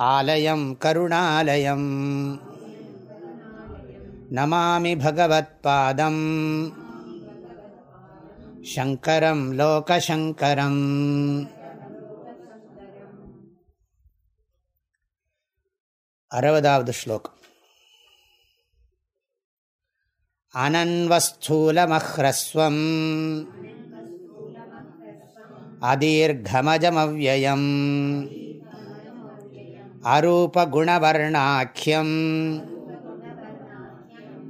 ஆலயம் கருணாலயம். நமாமி பகவத்பாதம். சங்கரம் லோகசங்கரம். அறுபதாவது ஸ்லோகம். அனன்வஸ்தூலமஹ்ரஸ்வம். அதீர்கமஜமவ்யம் अरूपगुणवर्णाख्यम्।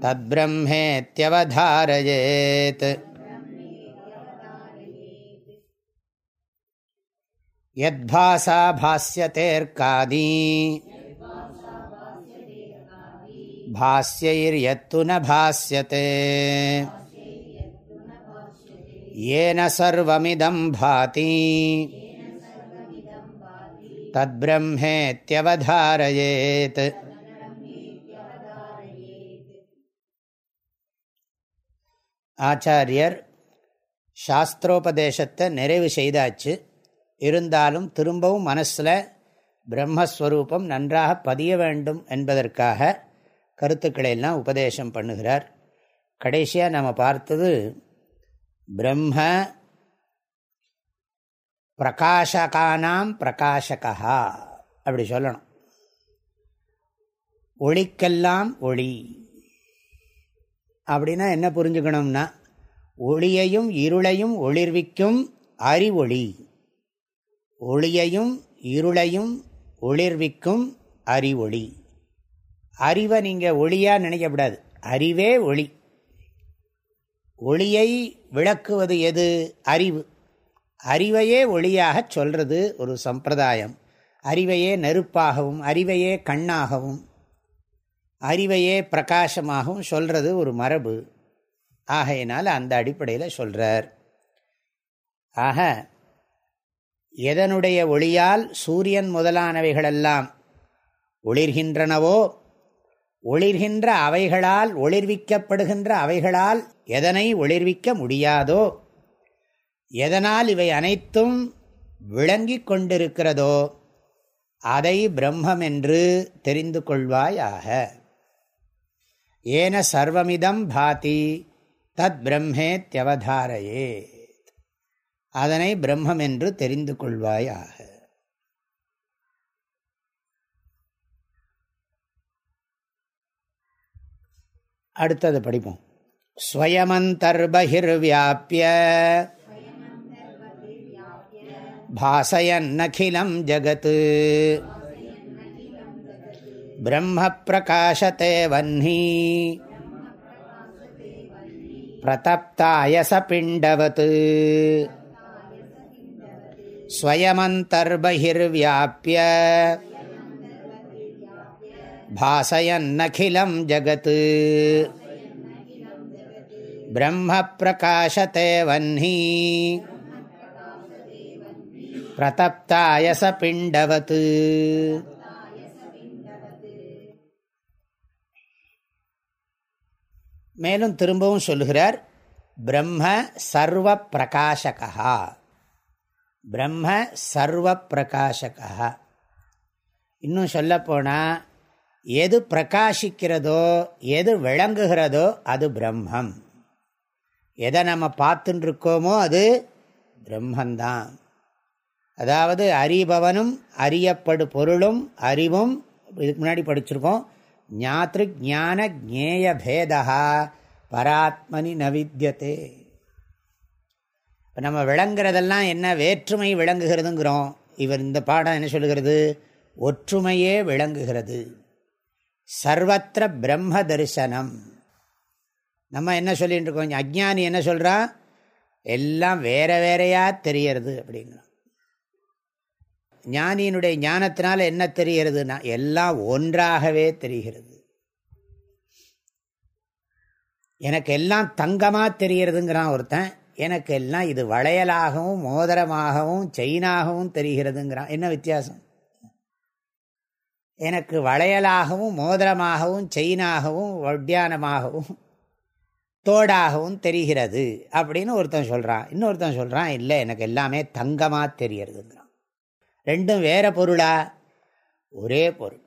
तद्ब्रह्मेत्यवधारयेत्। यद्भासा भास्यतेऽर्कादी भास्यैर्यत्तु न भास्यते येन सर्वमिदं भाति। தத்பிரம்மேத்யவதாரயேத் ஆச்சாரியர் சாஸ்திரோபதேசத்தை நிறைவு செய்தாச்சு. இருந்தாலும் திரும்பவும் மனசில் பிரம்மஸ்வரூபம் நன்றாக பதிய வேண்டும் என்பதற்காக கருத்துக்களை எல்லாம் உபதேசம் பண்ணுகிறார். கடைசியாக நம்ம பார்த்தது பிரம்ம பிரகாஷகானாம் பிரகாஷகா அப்படி சொல்லணும். ஒளிக்கெல்லாம் ஒளி. அப்படின்னா என்ன புரிஞ்சுக்கணும்னா ஒளியையும் இருளையும் ஒளிர்விக்கும் அறிவொளி. ஒளியையும் இருளையும் ஒளிர்விக்கும் அறிவொளி. அறிவை நீங்கள் ஒளியாக நினைக்கப்படாது அறிவே ஒளி. ஒளியை விளக்குவது எது? அறிவு. அறிவையே ஒளியாக சொல்கிறது ஒரு சம்பிரதாயம். அறிவையே நெருப்பாகவும் அறிவையே கண்ணாகவும் அறிவையே பிரகாசமாகவும் சொல்கிறது ஒரு மரபு. ஆகையினால் அந்த அடிப்படையில் சொல்கிறார் ஆக எதனுடைய ஒளியால் சூரியன் முதலானவைகளெல்லாம் ஒளிர்கின்றனவோ ஒளிர்கின்ற அவைகளால் ஒளிர்விக்கப்படுகின்ற அவைகளால் எதனை ஒளிர்விக்க முடியாதோ எதனால் இவை அனைத்தும் விளங்கி கொண்டிருக்கிறதோ அதை பிரம்மம் என்று தெரிந்து கொள்வாயாக. ஏன சர்வமிதம் பாதி தத் பிரம்மேத்யவதாரையே அதனை பிரம்மம் என்று தெரிந்து கொள்வாயாக. அடுத்தது படிப்போம். ஸ்வயமந்தர்பகிர்வியாப்பிய भासयन्नखिलं जगत् ब्रह्मप्रकाशते वह्नी प्रतप्तायसपिण्डवत् स्वयमन्तर्बहिर्व्याप्य भासयन्नखिलं जगत् ब्रह्मप्रकाशते वह्नी பிரதப்தாயச பிண்டவத் மேலும் திரும்பவும் சொல்கிறார் பிரம்ம சர்வ பிரகாஷகா பிரம்ம சர்வ பிரகாஷகா இன்னும் சொல்லப்போனால் எது பிரகாசிக்கிறதோ எது விளங்குகிறதோ அது பிரம்மம். எதை நம்ம பார்த்துட்டுருக்கோமோ அது பிரம்மந்தான். அதாவது அறிபவனும் அறியப்படு பொருளும் அறிவும் இதுக்கு முன்னாடி படிச்சிருக்கோம் ஞாத்ரு ஞான ஜேய பேதா பராத்மனி நவித்தியதே இப்போ நம்ம விளங்குறதெல்லாம் என்ன வேற்றுமை விளங்குகிறதுங்கிறோம். இவர் இந்த பாடம் என்ன சொல்லுகிறது? ஒற்றுமையே விளங்குகிறது. சர்வத்திர பிரம்ம தரிசனம். நம்ம என்ன சொல்லிட்டு இருக்கோம்? அஜ்ஞானி என்ன சொல்கிறா எல்லாம் வேற வேறையாக தெரியறது அப்படிங்கிறோம் ஞானியினுடைய ஞானத்தினால என்ன தெரிகிறதுனா எல்லாம் ஒன்றாகவே தெரிகிறது. எனக்கு எல்லாம் தங்கமாக தெரிகிறதுங்கிறான் ஒருத்தன் எனக்கு எல்லாம் இது வளையலாகவும் மோதிரமாகவும் செயினாகவும் தெரிகிறதுங்கிறான். என்ன வித்தியாசம்? எனக்கு வளையலாகவும் மோதிரமாகவும் செயினாகவும் ஒட்டியானமாகவும் தோடாகவும் தெரிகிறது அப்படின்னு ஒருத்தன் சொல்கிறான் இன்னொருத்தன் சொல்கிறான் இல்லை எனக்கு எல்லாமே தங்கமாக தெரிகிறதுங்கிறான். ரெண்டும் வேற பொருளா? ஒரே பொருள்.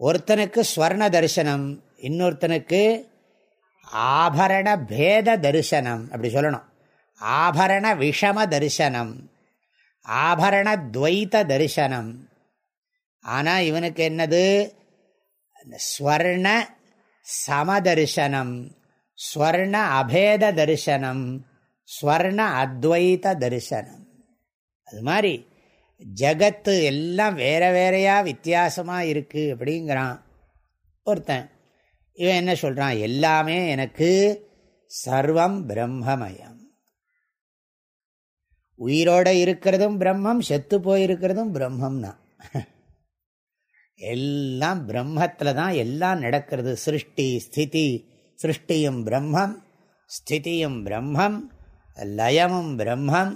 ஒருத்தனுக்கு ஸ்வர்ண தரிசனம் இன்னொருத்தனுக்கு ஆபரண பேத தரிசனம் அப்படி சொல்லணும். ஆபரண விஷம தரிசனம் ஆபரண துவைத்த தரிசனம். ஆனால் இவனுக்கு என்னது? ஸ்வர்ண சமதரிசனம் ஸ்வர்ண அபேத தரிசனம் ஸ்வர்ண அத்வைத தரிசனம். அது மாதிரி ஜகத்து எல்லாம் வேற வேறையா வித்தியாசமாக இருக்குது அப்படிங்கிறான் ஒருத்தன். இவன் என்ன சொல்கிறான் எல்லாமே எனக்கு சர்வம் பிரம்மமயம். உயிரோட இருக்கிறதும் பிரம்மம் செத்து போயிருக்கிறதும் பிரம்மம்னா. எல்லாம் பிரம்மத்தில் தான் எல்லாம் நடக்கிறது. சிருஷ்டி ஸ்திதி சிருஷ்டியும் பிரம்மம் ஸ்திதியும் பிரம்மம் லயமும் பிரம்மம்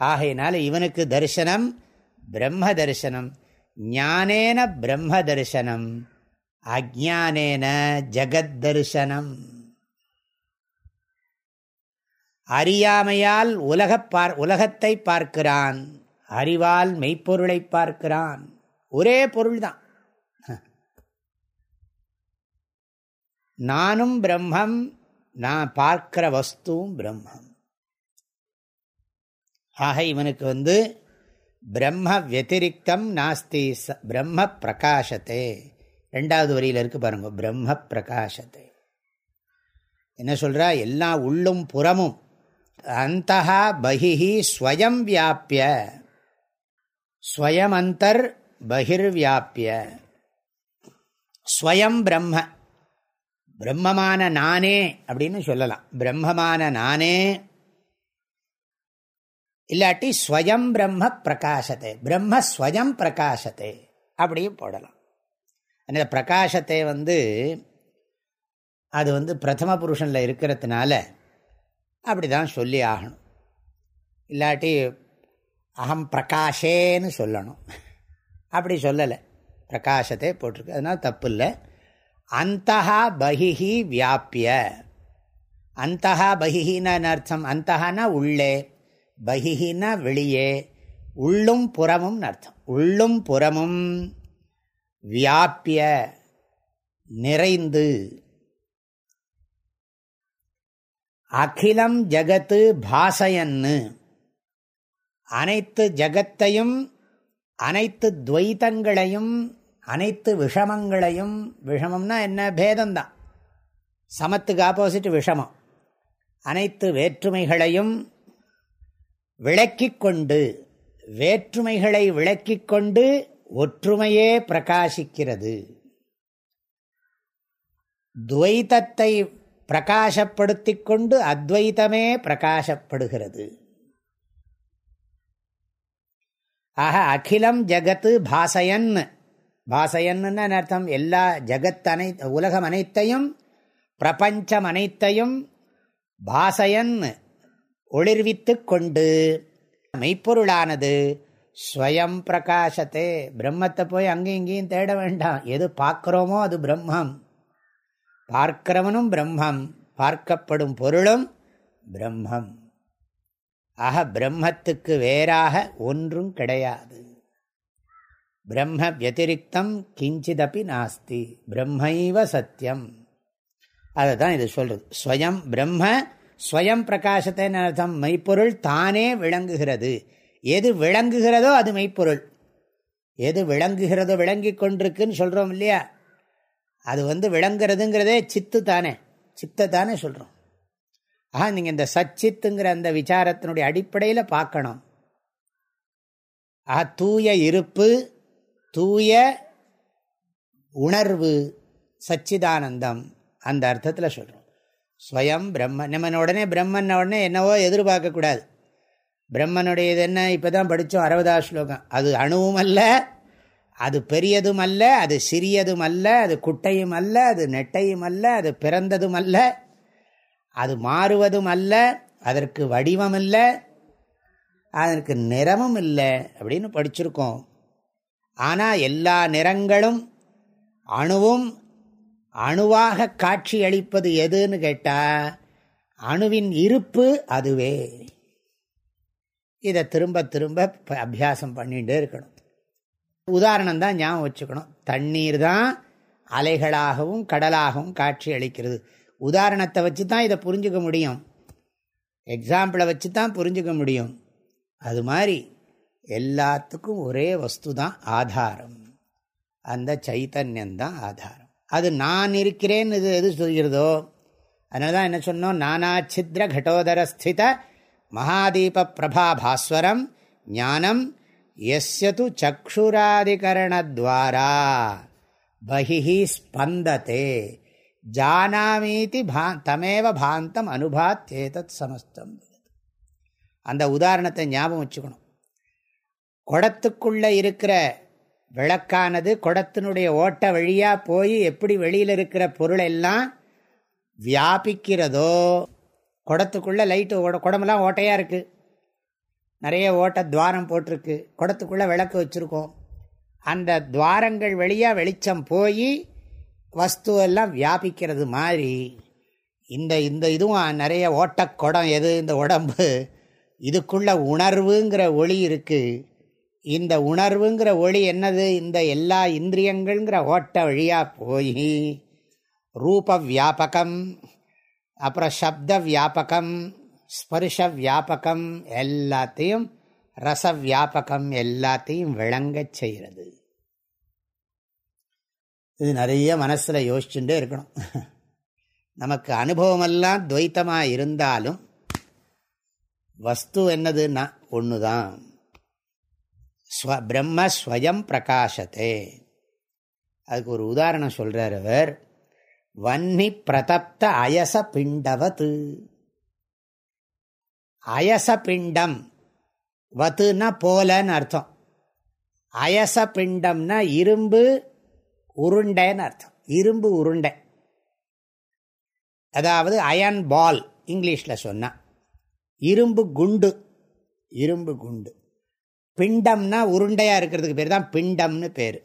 ஆகையினால இவனுக்கு தரிசனம் பிரம்ம தரிசனம் ஞானேன பிரம்ம தரிசனம் அஜானேன ஜகத் தரிசனம் அறியாமையால் உலக பார் உலகத்தை பார்க்கிறான் அறிவால் மெய்ப்பொருளை பார்க்கிறான். ஒரே பொருள் தான் நானும் பிரம்மம் நான் பார்க்கிற வஸ்துவும் பிரம்மம். ஆக இவனுக்கு வந்து பிரம்ம வத்திரிக்தம் நாஸ்தி பிரம்ம பிரகாசத்தே ரெண்டாவது வரியில் இருக்கு பாருங்க பிரம்ம பிரகாசத்தை என்ன சொல்கிறா எல்லாம் உள்ளும் புறமும் அந்த பகிஹி ஸ்வயம் வியாபிய. ஸ்வயம் அந்தர் பகிர்வியாபிய. ஸ்வயம் பிரம்ம. பிரம்மமான நானே அப்படின்னு சொல்லலாம். பிரம்மமான நானே இல்லாட்டி ஸ்வயம் பிரம்ம பிரகாசத்தை பிரம்ம ஸ்வயம் பிரகாசத்தை அப்படியும் போடலாம். அந்த பிரகாசத்தை வந்து அது வந்து பிரதம புருஷனில் இருக்கிறதுனால அப்படி தான் சொல்லி ஆகணும். இல்லாட்டி அகம் பிரகாஷேன்னு சொல்லணும். அப்படி சொல்லலை. பிரகாசத்தை போட்டிருக்கு. அதனால் தப்பு இல்லை அந்தஹா பகிஹி வியாப்பிய அந்தஹா பகிஹின்னு அர்த்தம்? அந்தஹானா உள்ளே. பகிஹினா வெளியே உள்ளும் புறமும் அர்த்தம். உள்ளும் புறமும் வியாபிய நிறைந்து அகிலம் ஜகத்து பாசையன்னு. அனைத்து ஜகத்தையும் அனைத்து துவைத்தங்களையும் அனைத்து விஷமங்களையும் விஷமம்னா என்ன? பேதம்தான் சமத்துக்கு ஆப்போசிட் விஷமம். அனைத்து வேற்றுமைகளையும் விளக்கிக் கொண்டு வேற்றுமைகளை விளக்கிக் கொண்டு ஒற்றுமையே பிரகாசிக்கிறது. துவைத்தத்தை பிரகாசப்படுத்தி கொண்டு அத்வைத்தமே பிரகாசப்படுகிறது. ஆக அகிலம் ஜகத்து பாசயன். பாசயன்னு அர்த்தம் எல்லா ஜகத் அனை உலகம் அனைத்தையும் பிரபஞ்சம் அனைத்தையும் பாசயன். ஒளிர்வித்து கொண்டு மெய்ப்பொருளானது ஸ்வயம் பிரகாசத்தே. பிரம்மத்தை போய் அங்கேயும் இங்கேயும் தேட வேண்டாம். எது பார்க்குறோமோ அது பிரம்மம். பார்க்கிறவனும் பிரம்மம். பார்க்கப்படும் பொருளும் பிரம்மம். ஆக பிரம்மத்துக்கு வேறாக ஒன்றும் கிடையாது. பிரம்ம வத்திரிக்தம் கிஞ்சிதப்பி நாஸ்தி. பிரம்மைவ சத்தியம் அதை தான் இது சொல்றது. ஸ்வயம் பிரம்ம ஸ்வயம் பிரகாசத்தைன்னு அர்த்தம். மெய்ப்பொருள் தானே விளங்குகிறது. எது விளங்குகிறதோ அது மெய்ப்பொருள். எது விளங்குகிறதோ விளங்கி கொண்டிருக்குன்னு சொல்கிறோம் இல்லையா? அது வந்து விளங்குறதுங்கிறதே சித்து தானே. சித்தை தானே சொல்கிறோம் ஆஹா நீங்கள் இந்த சச்சித்துங்கிற அந்த விசாரத்தினுடைய அடிப்படையில் பார்க்கணும். ஆஹா தூய இருப்பு தூய உணர்வு சச்சிதானந்தம் அந்த அர்த்தத்தில் சொல்கிறோம் ஸ்வயம் பிரம்ம நம்ம உடனே பிரம்மன் உடனே என்னவோ எதிர்பார்க்கக்கூடாது பிரம்மனுடையது என்ன? இப்போ தான் படித்தோம் அறுபதா ஸ்லோகம். அது அணுவும் அல்ல அது பெரியதும் அல்ல அது சிறியதும் அல்ல அது குட்டையும் அல்ல அது நெட்டையும் அல்ல அது பிறந்ததும் அல்ல அது மாறுவதும் அல்ல அதற்கு வடிவம் இல்லை அதற்கு நிறமும் இல்லை அப்படின்னு படிச்சிருக்கோம். ஆனால் எல்லா நிறங்களும் அணுவும் அணுவாக காட்சி அளிப்பது எதுன்னு கேட்டால் அணுவின் இருப்பு அதுவே. இதை திரும்ப திரும்ப அபியாசம் பண்ணிகிட்டே இருக்கணும். உதாரணம் தான் ஞாபகம் வச்சுக்கணும். தண்ணீர் தான் அலைகளாகவும் கடலாகவும் காட்சி அளிக்கிறது உதாரணத்தை வச்சு தான் இதை புரிஞ்சுக்க முடியும். எக்ஸாம்பிளை வச்சு தான் புரிஞ்சுக்க முடியும். அது மாதிரி எல்லாத்துக்கும் ஒரே வஸ்து தான் ஆதாரம். அந்த சைத்தன்யந்தான் ஆதாரம். அது நான் இருக்கிறேன்னு இது எது சொல்கிறதோ? அதனால தான் என்ன சொன்னோம்? நானாச்சித்ர கடோதரஸ்தித மகாதீப பிரபா பாஸ்வரம் ஞானம் எஸ்யது சக்ஷுராதிகரணத்வாரா பகிஹி ஸ்பந்தத்தே ஜானாமீதி பா தமேவ பாந்தம் அனுபாத்தேதத் சமஸ்தம் அந்த உதாரணத்தை ஞாபகம் வச்சுக்கணும். குடத்துக்குள்ளே இருக்கிற விளக்கானது குடத்தினுடைய ஓட்ட வழியாக போய் எப்படி வெளியில் இருக்கிற பொருள் எல்லாம் வியாபிக்கிறதோ குடத்துக்குள்ளே லைட்டு ஓட குடமெல்லாம் ஓட்டையாக இருக்குது நிறைய ஓட்ட துவாரம் போட்டிருக்கு. குடத்துக்குள்ளே விளக்கு வச்சுருக்கோம். அந்த துவாரங்கள் வழியாக வெளிச்சம் போய் வஸ்துவெல்லாம் வியாபிக்கிறது மாதிரி இந்த இந்த இதுவும் நிறைய ஓட்டக்குடம் எது இந்த உடம்பு இதுக்குள்ள உணர்வுங்கிற ஒளி இருக்குது இந்த உணர்வுங்கிற ஒளி என்னது? இந்த எல்லா இந்திரியங்கள்ங்கிற ஓட்ட வழியாக போய் ரூப வியாபகம் அப்புறம் சப்த வியாபகம் ஸ்பர்ஷ வியாபகம் எல்லாத்தையும் ரச வியாபகம் எல்லாத்தையும் விளங்க செய்கிறது. இது நிறைய மனசில் யோசிச்சுட்டே இருக்கணும். நமக்கு அனுபவமெல்லாம் துவைத்தமாக இருந்தாலும் வஸ்து என்னதுன்னா ஒன்று தான் ஸ்வ பிரம்ம ஸ்வயம் பிரகாசத்தே அதுக்கு ஒரு உதாரணம் சொல்கிறார் அவர். வன்னி பிரதப்த அயச பிண்டவத்து. அயச பிண்டம். வத்துனா போலன்னு அர்த்தம். அயச பிண்டம்னா இரும்பு உருண்டைன்னு அர்த்தம். இரும்பு உருண்டை. அதாவது அயன் பால் இங்கிலீஷில் சொன்னால் இரும்பு குண்டு. இரும்பு குண்டு. பிண்டம்னா உருண்டையாக இருக்கிறதுக்கு பேர் தான் பிண்டம்னு பேர்.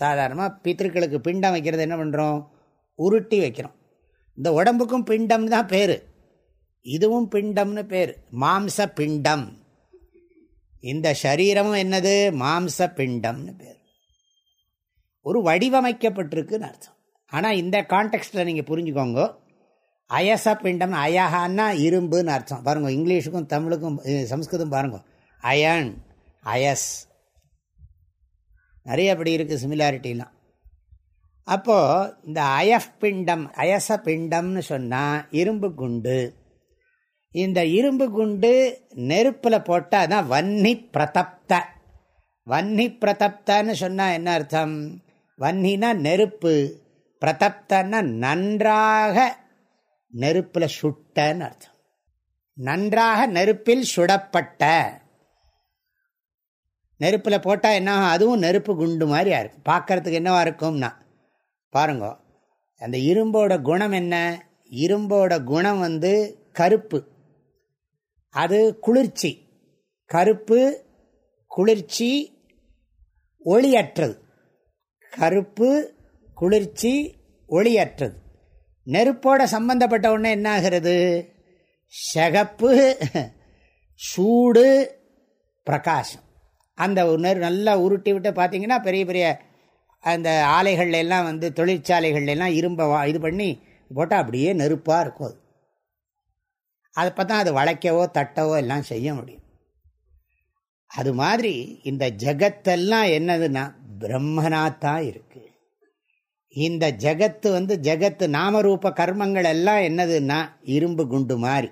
சாதாரணமாக பித்திருக்களுக்கு பிண்டம் வைக்கிறது என்ன பண்ணுறோம் உருட்டி வைக்கிறோம். இந்த உடம்புக்கும் பிண்டம்னு தான் பேர். இதுவும் பிண்டம்னு பேர். மாம்ச பிண்டம். இந்த சரீரமும் என்னது? மாம்ச பிண்டம்னு பேர். ஒரு வடிவமைக்கப்பட்டிருக்குன்னு அர்த்தம். ஆனால் இந்த கான்டெக்ட்டில் நீங்கள் புரிஞ்சுக்கோங்க. அயச பிண்டம் அயஹான்னா இரும்புன்னு அர்த்தம். பாருங்கள் இங்கிலீஷுக்கும் தமிழுக்கும் சம்ஸ்கிருதம் பாருங்கள் அயன் அயஸ். நிறைய அப்படி இருக்குது சிமிலாரிட்டிலாம் அப்போது இந்த அயஃப் பிண்டம் அயச பிண்டம்னு சொன்னால் இரும்பு குண்டு. இந்த இரும்பு குண்டு நெருப்பில் போட்டால் தான் வன்னி பிரதப்த. வன்னி பிரதப்தன்னு சொன்னால் என்ன அர்த்தம்? வன்னினா நெருப்பு பிரதப்தன்னா நன்றாக நெருப்பில் சுட்டன்னு அர்த்தம். நன்றாக நெருப்பில் சுடப்பட்ட நெருப்பில் போட்டால் என்ன அதுவும் நெருப்பு குண்டு மாதிரியா இருக்கும். பார்க்கறதுக்கு என்னவா இருக்கும்னா பாருங்க அந்த இரும்போட குணம் என்ன? இரும்போட குணம் வந்து கருப்பு. அது குளிர்ச்சி. கருப்பு குளிர்ச்சி ஒளியற்றது. கருப்பு குளிர்ச்சி ஒளியற்றது. நெருப்போட சம்பந்தப்பட்ட உடனே என்ன ஆகிறது சகப்பு சூடு பிரகாசம். அந்த நெரு நல்லா உருட்டி விட்டு பார்த்தீங்கன்னா பெரிய பெரிய அந்த ஆலைகள்ல எல்லாம் வந்து தொழிற்சாலைகள்லாம் இரும்பை இது பண்ணி போட்டால் அப்படியே நெருப்பாக இருக்கும் அது. அதை பார்த்தா அது வளைக்கவோ தட்டவோ எல்லாம் செய்ய முடியும். அது மாதிரி இந்த ஜகத்தெல்லாம் என்னதுன்னா பிரம்மனாத்தான் இருக்கு. இந்த ஜகத்து வந்து ஜகத்து நாமரூப கர்மங்கள் எல்லாம் என்னதுன்னா இரும்பு குண்டு மாதிரி.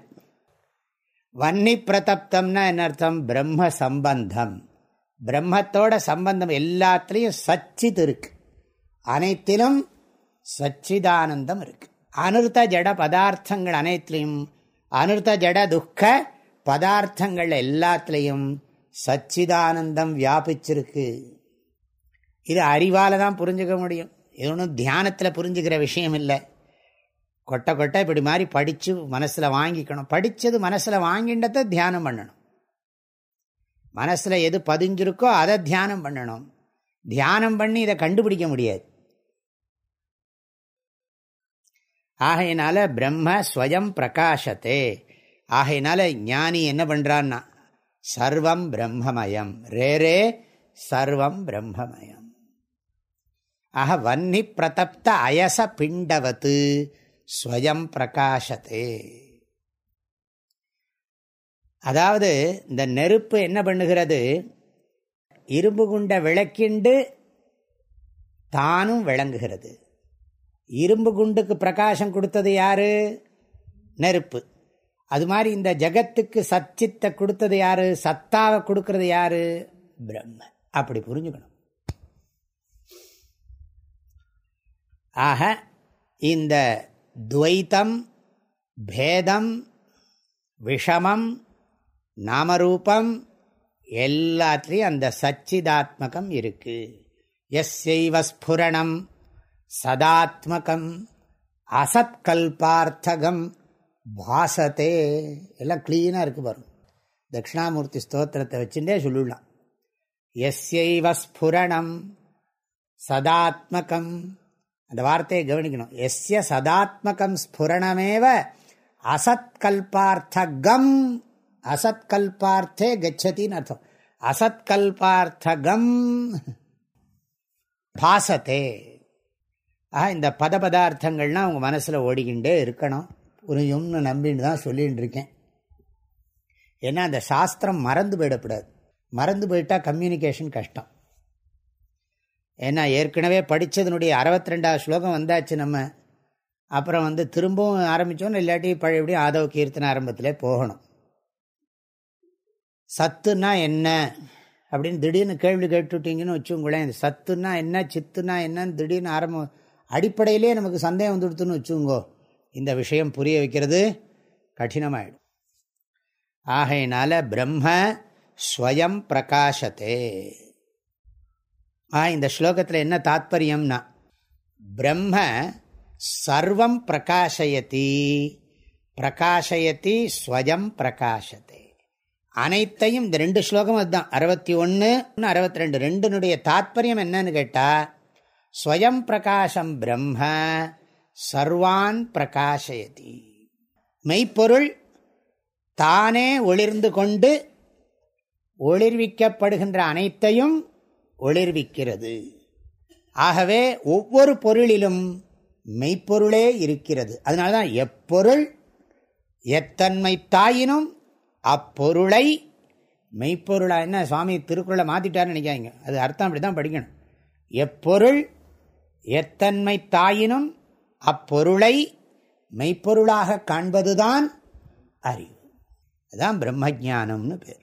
வன்னி பிரதப்தம்னா என்ன அர்த்தம்? பிரம்ம சம்பந்தம். பிரம்மத்தோட சம்பந்தம் எல்லாத்துலேயும் சச்சித் இருக்கு. அனைத்திலும் சச்சிதானந்தம் இருக்கு. அனுர்த்த ஜட பதார்த்தங்கள் அனைத்திலையும் அனுர்த்த ஜட துக்க பதார்த்தங்கள் எல்லாத்துலேயும் சச்சிதானந்தம் வியாபிச்சிருக்கு. இது அறிவால் தான் புரிஞ்சுக்க முடியும். இது ஒன்றும் தியானத்தில் புரிஞ்சுக்கிற விஷயம் இல்லை. கொட்டை கொட்டை இப்படி மாதிரி படித்து மனசில் வாங்கிக்கணும். படித்தது மனசில் வாங்கின்றத தியானம் பண்ணணும். மனசில் எது பதிஞ்சிருக்கோ அதை தியானம் பண்ணணும். தியானம் பண்ணி இதை கண்டுபிடிக்க முடியாது. ஆகையினால பிரம்ம ஸ்வயம் பிரகாஷத்தே. ஆகையினால ஞானி என்ன பண்ணுறான்னா சர்வம் பிரம்மமயம். ரே ரே சர்வம் பிரம்மமயம். ஆக வன்னி பிரதப்த அயச பிண்டவத்து ஸ்வயம் பிரகாஷத்தே. அதாவது இந்த நெருப்பு என்ன பண்ணுகிறது? இரும்பு குண்ட விளக்கிண்டு தானும் விளங்குகிறது. இரும்பு குண்டுக்கு பிரகாசம் கொடுத்தது யாரு? நெருப்பு. அது மாதிரி இந்த ஜகத்துக்கு சச்சித்தை கொடுத்தது யாரு? சத்தாவை கொடுக்கறது யாரு? பிரம்ம. அப்படி புரிஞ்சுக்கணும். ஆக இந்த துவைத்தம் பேதம் விஷமம் நாமரூபம் எல்லாத்துலேயும் அந்த சச்சிதாத்மகம் இருக்கு. எஸ்யைவ ஸ்புரணம் சதாத்மகம் அசத்கல்பார்த்தகம் பாசத்தே. எல்லாம் கிளீனாக இருக்கு வரும் தட்சிணாமூர்த்தி ஸ்தோத்திரத்தை வச்சுட்டே சொல்லலாம் எஸ்யைவ ஸ்புரணம் சதாத்மகம். அந்த வார்த்தையை கவனிக்கணும். எஸ்ய சதாத்மகம் ஸ்புரணமேவ அசத்கல்பார்த்தகம் அசத்கல்பார்த்தே கச்சத்தின்னு அர்த்தம் அசத்கல்பார்த்தகம் பாசத்தே ஆஹா இந்த பத பதார்த்தங்கள்லாம் உங்கள் மனசில் ஓடிக்கிண்டே இருக்கணும். புரியும்னு நம்பின்னு தான் சொல்லிகிட்டு இருக்கேன். ஏன்னா அந்த சாஸ்திரம் மறந்து போயிடக்கூடாது. மறந்து போயிட்டால் கம்யூனிகேஷன் கஷ்டம். ஏன்னா ஏற்கனவே படித்ததுனுடைய அறுபத்தி ரெண்டாவது ஸ்லோகம் வந்தாச்சு நம்ம. அப்புறம் வந்து திரும்பவும் ஆரம்பித்தோன்னு இல்லாட்டி பழையபடியும் ஆதவ கீர்த்தன ஆரம்பத்திலே போகணும். சத்துனா என்ன? அப்படின்னு திடீர்னு கேள்வி கேட்டுவிட்டீங்கன்னு வச்சுங்களேன் சத்துனா என்ன சித்துனா என்னன்னு திடீர்னு ஆரம்பம் அடிப்படையிலே நமக்கு சந்தேகம் வந்துடுத்துன்னு வச்சுங்கோ இந்த விஷயம் புரிய வைக்கிறது கடினமாயிடும். ஆகையினால பிரம்ம ஸ்வயம் பிரகாசத்தே. ஆ இந்த ஸ்லோகத்தில் என்ன தாத்பரியம்னா பிரம்ம சர்வம் பிரகாசயத்தி பிரகாஷயதி ஸ்வயம் பிரகாசத்தை. அனைத்தையும் இந்த ரெண்டு ஸ்லோகம் அதுதான். அறுபத்தி ஒன்று அறுபத்தி ரெண்டு. ரெண்டுனுடைய தாத்பரியம் என்னன்னு கேட்டால் ஸ்வயம் பிரகாசம் பிரம்ம சர்வான் பிரகாஷயதி மெய்ப்பொருள் தானே ஒளிர்ந்து கொண்டு ஒளிர்விக்கப்படுகின்ற அனைத்தையும் ஒளிர்விக்கிறது. ஆகவே ஒவ்வொரு பொருளிலும் மெய்ப்பொருளே இருக்கிறது. அதனால தான் எப்பொருள் எத்தன்மை தாயினும் அப்பொருளை மெய்ப்பொருளா என்ன சுவாமி திருக்குறளை மாற்றிட்டார்னு நினைக்காங்க அது அர்த்தம் அப்படி தான் படிக்கணும். எப்பொருள் எத்தன்மை தாயினும் அப்பொருளை மெய்ப்பொருளாக காண்பதுதான் அறிவு. அதுதான் பிரம்மஜானம்னு பேர்.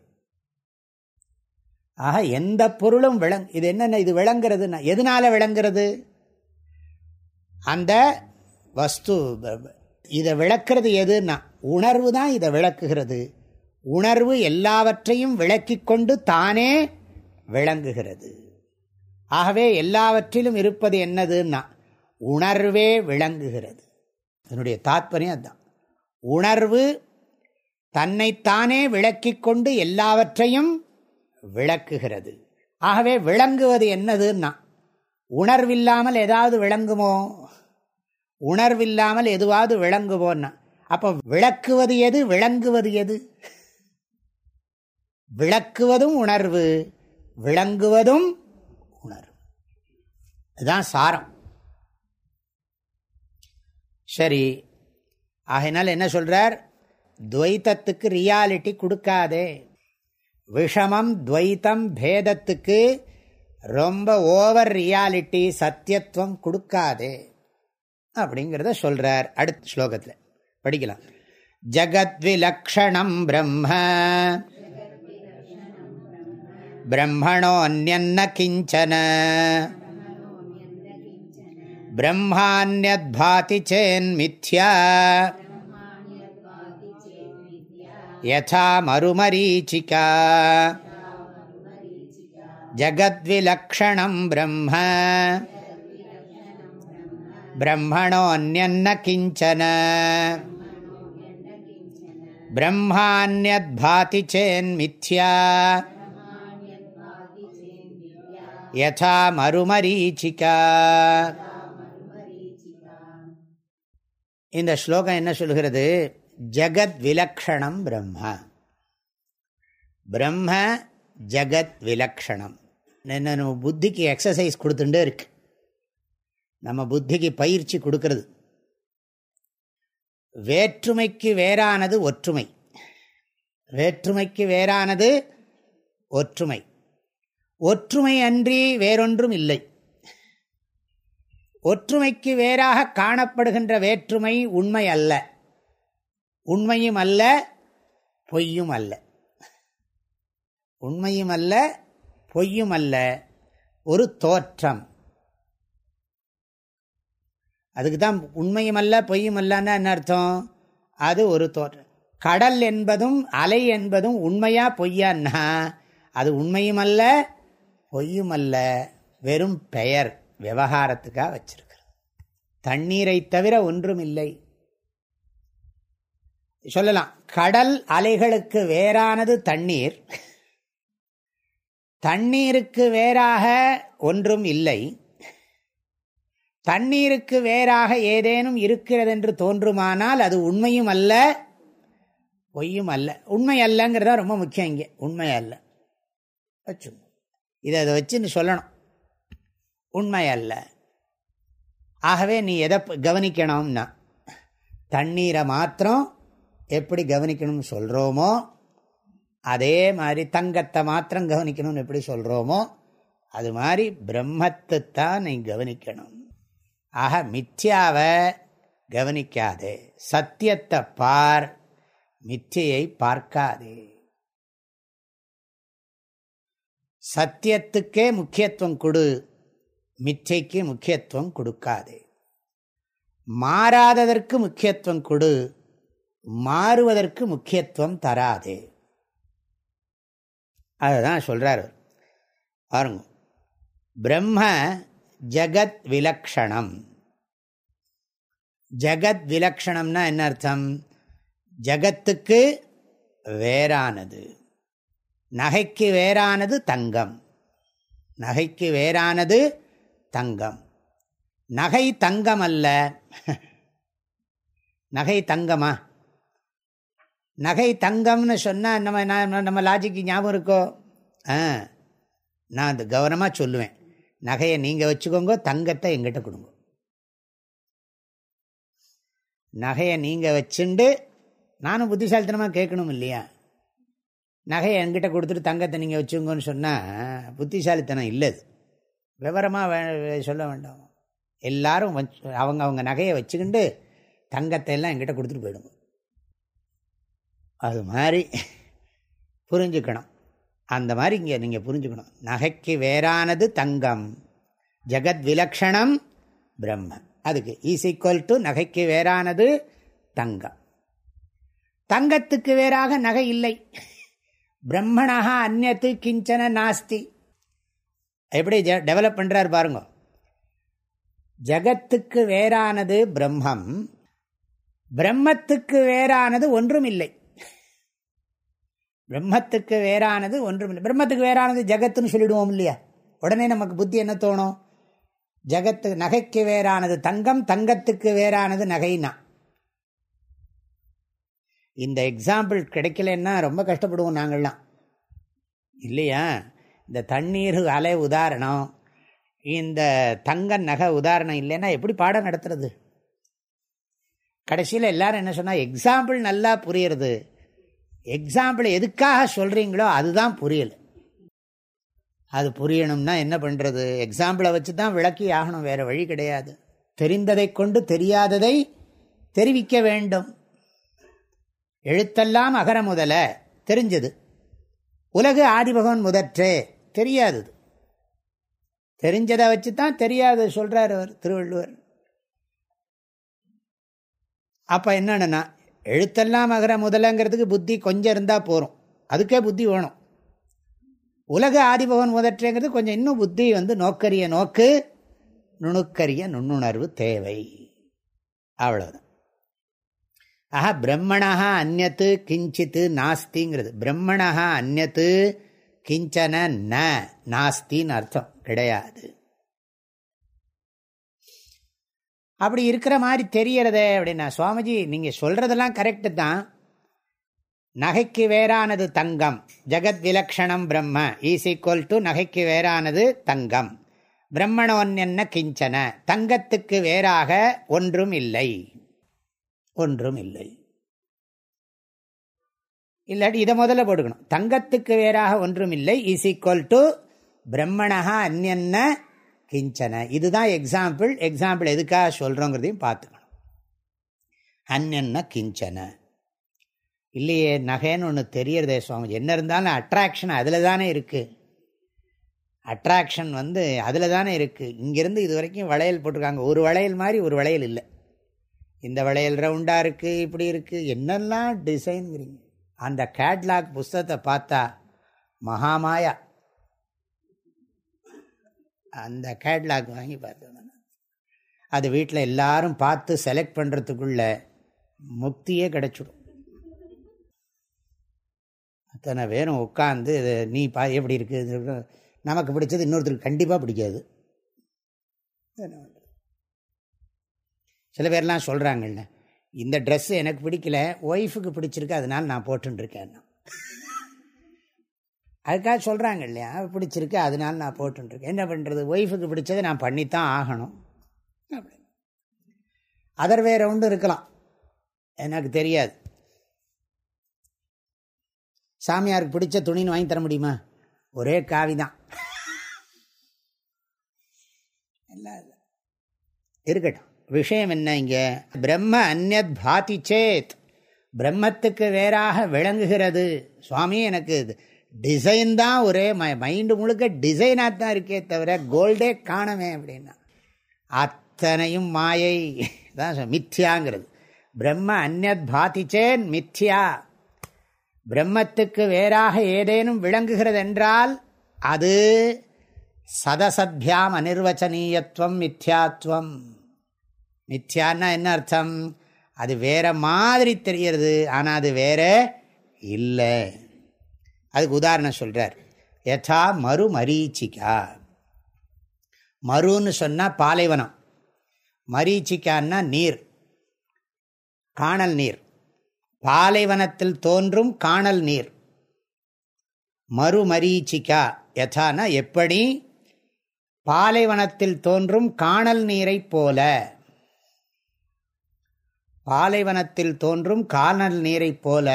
ஆக எந்த பொருளும் விளங் இது என்னென்ன இது விளங்குறதுன்னா எதனால விளங்குறது? அந்த வஸ்து இதை விளக்குறது எதுன்னா உணர்வு தான் இதை விளக்குகிறது. உணர்வு எல்லாவற்றையும் விளக்கி கொண்டு தானே விளங்குகிறது. ஆகவே எல்லாவற்றிலும் இருப்பது என்னதுன்னா உணர்வே விளங்குகிறது. அதனுடைய தாத்பரியம் அதுதான். உணர்வு தன்னைத்தானே விளக்கி கொண்டு எல்லாவற்றையும் விளக்குகிறது. ஆகவே விளங்குவது என்னதுன்னா உணர்வில்லாமல் ஏதாவது விளங்குமோ? உணர்வில்லாமல் எதுவாவது விளங்குவோன்னா அப்போ விளக்குவது எது விளங்குவது எது? விளக்குவதும் உணர்வு விளங்குவதும் உணர்வு. இதுதான் சாரம். சரி ஆகையினால் என்ன சொல்றார்? துவைத்தத்துக்கு ரியாலிட்டி கொடுக்காதே. விஷமம் துவைத்தம் பேதத்துக்கு ரொம்ப ஓவர் ரியாலிட்டி சத்தியத்துவம் கொடுக்காதே. அப்படிங்கிறத சொல்றார் அடுத்த ஸ்லோகத்தில். படிக்கலாம். ஜகத்விலக்ஷணம் பிரம்ம பிரம்மணோன்யன்ன கிஞ்சன பிரம்மான்யத்பாதி சேன்மித்யா யதா மருமரீச்சிகா ஜகத்விலக்ஷணம் பிரம்ம பிரம்மணோன்யன்ன கிஞ்சன பிரம்மான்யத்பாதி சேன்மித்யா யதா மறுமரீச்சிகா. இந்த ஸ்லோகம் என்ன சொல்கிறது? ஜகத் விலக்ஷணம் பிரம்ம. பிரம்ம ஜகத் விலக்ஷணம். என்ன நம்ம புத்திக்கு எக்ஸசைஸ் கொடுத்துட்டே இருக்கு. நம்ம புத்திக்கு பயிற்சி கொடுக்கறது. வேற்றுமைக்கு வேறானது ஒற்றுமை. வேற்றுமைக்கு வேறானது ஒற்றுமை. ஒற்றுமை அன்றி வேறொன்றும் இல்லை. ஒற்றுமைக்கு வேறாக காணப்படுகின்ற வேற்றுமை உண்மை அல்ல. உண்மையும் அல்ல பொய்யும் அல்ல. உண்மையும் அல்ல பொய்யும் அல்ல ஒரு தோற்றம். அதுக்கு தான் உண்மையும் அல்ல பொய்யும் அல்லன்னா என்ன அர்த்தம்? அது ஒரு தோற்றம் கடல் என்பதும் அலை என்பதும் உண்மையா பொய்யான்னா அது உண்மையும் அல்ல பொய்யும் அல்ல வெறும் பெயர் விவகாரத்துக்காக வச்சிருக்கிறது. தண்ணீரை தவிர ஒன்றும் இல்லை சொல்லலாம் கடல் அலைகளுக்கு வேறானது தண்ணீர். தண்ணீருக்கு வேறாக ஒன்றும் இல்லை. தண்ணீருக்கு வேறாக ஏதேனும் இருக்கிறது என்று தோன்றுமானால் அது உண்மையும் அல்ல பொய்யும் அல்ல உண்மை அல்லங்கிறதா ரொம்ப முக்கியம் இங்கே. உண்மை அல்ல வச்சு இதை அதை வச்சுன்னு சொல்லணும். உண்மை அல்ல. ஆகவே நீ எதை கவனிக்கணும்னா தண்ணீரை மாத்திரம் எப்படி கவனிக்கணும்னு சொல்கிறோமோ அதே மாதிரி தங்கத்தை மாத்திரம் கவனிக்கணும்னு எப்படி சொல்கிறோமோ அது மாதிரி பிரம்மத்தை தான் நீ கவனிக்கணும். ஆக மித்யாவை கவனிக்காதே. சத்தியத்தை பார் மித்தியை பார்க்காதே. சத்தியத்துக்கே முக்கியத்துவம் கொடு மிச்சைக்கு முக்கியத்துவம் கொடுக்காதே. மாறாததற்கு முக்கியத்துவம் கொடு மாறுவதற்கு முக்கியத்துவம் தராதே. அதுதான் சொல்கிறார் பாருங்க. பிரம்ம ஜகத் விலக்ஷணம். ஜகத் விலக்ஷணம்னா என்ன அர்த்தம்? ஜகத்துக்கு வேறானது. நகைக்கு வேறானது தங்கம். நகைக்கு வேறானது தங்கம். நகை தங்கம் அல்ல நகை தங்கமா? நகை தங்கம்னு சொன்னால் நம்ம நம்ம லாஜிக்கு ஞாபகம் இருக்கோ? ஆ. நான் அது கவனமாக சொல்லுவேன். நகையை நீங்கள் வச்சுக்கோங்க தங்கத்தை எங்கிட்ட கொடுங்க. நகையை நீங்கள் வச்சுண்டு நானும் புத்திசாலித்தனமாக கேட்கணும் இல்லையா? நகையை என்கிட்ட கொடுத்துட்டு தங்கத்தை நீங்கள் வச்சுங்கன்னு சொன்னால் புத்திசாலித்தனம் இல்லை விவரமாக சொல்ல வேண்டாம். எல்லாரும் அவங்க அவங்க நகையை வச்சுக்கிண்டு தங்கத்தை எல்லாம் என்கிட்ட கொடுத்துட்டு போயிடுங்க. அது மாதிரி புரிஞ்சுக்கணும். அந்த மாதிரி இங்கே நீங்கள் புரிஞ்சுக்கணும். நகைக்கு வேறானது தங்கம். ஜெகத் விலக்ஷணம் பிரம்ம. அதுக்கு ஈஸ் ஈக்குவல் டு நகைக்கு வேறானது தங்கம். தங்கத்துக்கு வேறாக நகை இல்லை. பிரம்மணா அந்நத்து கிஞ்சன நாஸ்தி. எப்படி டெவலப் பண்ணுறார் பாருங்க. ஜகத்துக்கு வேறானது பிரம்மம் பிரம்மத்துக்கு வேறானது ஒன்றும் இல்லை பிரம்மத்துக்கு வேறானது ஒன்றும் இல்லை பிரம்மத்துக்கு வேறானது ஜகத்துன்னு சொல்லிடுவோம் இல்லையா? உடனே நமக்கு புத்தி என்ன தோணும்? ஜகத்து நகைக்கு வேறானது தங்கம் தங்கத்துக்கு வேறானது நகைனா. இந்த எக்ஸாம்பிள் கிடைக்கலன்னா ரொம்ப கஷ்டப்படுவோம் நாங்கள்லாம். இல்லையா? இந்த தண்ணீர் அலை உதாரணம் இந்த தங்க நகை உதாரணம் இல்லைன்னா எப்படி பாடம் நடத்துறது? கடைசியில் எல்லாரும் என்ன சொன்னால் எக்ஸாம்பிள் நல்லா புரியுறது. எக்ஸாம்பிள் எதுக்காக சொல்கிறீங்களோ அதுதான் புரியலை. அது புரியணும்னா என்ன பண்ணுறது எக்ஸாம்பிளை வச்சு தான் விளக்கி ஆகணும் வேறு வழி கிடையாது. தெரிந்ததை கொண்டு தெரியாததை தெரிவிக்க வேண்டும். எழுத்தெல்லாம் அகர முதல தெரிஞ்சது. உலகு ஆதிபகவன் முதற்றே தெரியாதது. தெரிஞ்சதை வச்சு தான் தெரியாது சொல்கிறார் அவர் திருவள்ளுவர். அப்போ என்னென்னா எழுத்தெல்லாம் அகர முதலங்கிறதுக்கு புத்தி கொஞ்சம் இருந்தால் போகிறோம் அதுக்கே புத்தி வேணும். உலக ஆதிபகவன் முதற்றேங்கிறது கொஞ்சம் இன்னும் புத்தி வந்து நோக்கரிய நோக்கு நுணுக்கரிய நுண்ணுணர்வு தேவை. அவ்வளோதான் ஆஹா பிரம்மணா அந்நத்து கிஞ்சித்து நாஸ்திங்கிறது. பிரம்மணா அந்நத்து கிஞ்சன ந நாஸ்தின்னு அர்த்தம். கிடையாது. அப்படி இருக்கிற மாதிரி தெரியறதே அப்படின்னா சுவாமிஜி நீங்கள் சொல்கிறதெல்லாம் கரெக்டு தான். நகைக்கு வேறானது தங்கம். ஜெகத் விலக்ஷணம் பிரம்ம. ஈஸ் ஈக்குவல் டு நகைக்கு வேறானது தங்கம். பிரம்மணோன்ன கிஞ்சன? தங்கத்துக்கு வேறாக ஒன்றும் இல்லை. ஒன்றும் இல்லை. இல்லாட்டி இதை முதல்ல போட்டுக்கணும். தங்கத்துக்கு வேறாக ஒன்றும் இல்லை. இஸ் ஈக்குவல் டு பிரம்மணா அந்நன்ன கிஞ்சன. இதுதான் எக்ஸாம்பிள் எக்ஸாம்பிள் எதுக்காக சொல்கிறோங்கிறதையும் பார்த்துக்கணும். அந்நன்ன கிஞ்சன. இல்லையே நகைன்னு ஒன்று தெரியறதே சுவாமி. என்ன இருந்தாலும் அட்ராக்ஷன் அதில் தானே இருக்குது அட்ராக்ஷன் வந்து அதில் தானே இருக்குது இங்கேருந்து இது வரைக்கும் வளையல் போட்டிருக்காங்க. ஒரு வளையல் மாதிரி ஒரு வளையல் இல்லை. இந்த வளையல் ரவுண்டாக இருக்குது இப்படி இருக்குது என்னெல்லாம் டிசைன்ங்கிறீங்க அந்த கேட்லாக் புஸ்தகத்தை பார்த்தா மகாமாயா. அந்த கேட்லாக் வாங்கி பார்த்தோம் அது வீட்டில் எல்லாரும் பார்த்து செலக்ட் பண்ணுறதுக்குள்ள முக்தியே கிடச்சிடும். அத்தனை பேரும் உட்காந்து நீ பா எப்படி இருக்குது நமக்கு பிடிச்சது இன்னொருத்தருக்கு கண்டிப்பாக பிடிக்காது. சில பேர்லாம் சொல்கிறாங்கல்ல இந்த ட்ரெஸ்ஸு எனக்கு பிடிக்கல ஒய்ஃபுக்கு பிடிச்சிருக்கு அதனால் நான் போட்டுருக்கேன் அதுக்காக சொல்கிறாங்க இல்லையா பிடிச்சிருக்கு அதனால நான் போட்டுருக்கேன் என்ன பண்ணுறது ஒய்ஃபுக்கு பிடிச்சதை நான் பண்ணித்தான் ஆகணும். அப்படி அதர் வேற ஒன்று இருக்கலாம். எனக்கு தெரியாது. சாமியாருக்கு பிடிச்ச துணின்னு வாங்கி தர முடியுமா? ஒரே காவி தான் இருக்கட்டும். விஷயம் என்ன இங்கே? பிரம்ம அந்நத் பாதி சேத். பிரம்மத்துக்கு வேறாக விளங்குகிறது. சுவாமி எனக்கு டிசைன் தான் ஒரே மைண்டு முழுக்க டிசைனாக தான் இருக்கே தவிர கோல்டே காணவே அப்படின்னா. அத்தனையும் மாயை. தான் மித்யாங்கிறது. பிரம்ம அந்நத் பாதிச்சேன் மித்யா. பிரம்மத்துக்கு வேறாக ஏதேனும் விளங்குகிறது என்றால் அது சதசத்யாம் அனிர்வச்சனீயத்துவம் மித்யாத்வம் மித்யான்னா என்ன அர்த்தம்? அது வேற மாதிரி தெரிகிறது ஆனால் அது வேற இல்லை. அதுக்கு உதாரணம் சொல்கிறார் யதா மறு மரீச்சிக்கா மருன்னு சொன்னால் பாலைவனம். மரீச்சிக்கான்னா நீர். காணல் நீர். பாலைவனத்தில் தோன்றும் காணல் நீர். மறுமரீச்சிக்கா யதானா எப்படி? பாலைவனத்தில் தோன்றும் காணல் நீரைப் போல. பாலைவனத்தில் தோன்றும் காணல் நீரைப் போல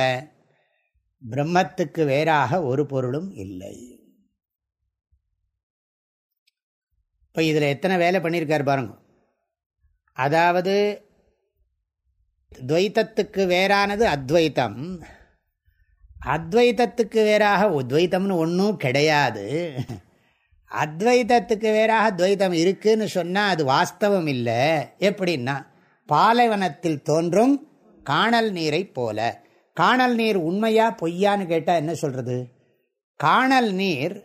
பிரம்மத்துக்கு வேறாக ஒரு பொருளும் இல்லை. இப்போ இதில் எத்தனை வேலை பண்ணியிருக்கார் பாருங்க. அதாவது துவைத்தத்துக்கு வேறானது அத்வைத்தம். அத்வைத்தத்துக்கு வேறாக துவைத்தம்னு ஒன்றும் கிடையாது. அத்வைத்தத்துக்கு வேறாக துவைத்தம் இருக்குன்னு சொன்னால் அது வாஸ்தவம் இல்லை. எப்படின்னா பாலைவனத்தில் தோன்றும் காணல் நீரை போல. காணல் நீர் உண்மையா பொய்யான்னு கேட்டால் என்ன சொல்கிறது காணல் நீர்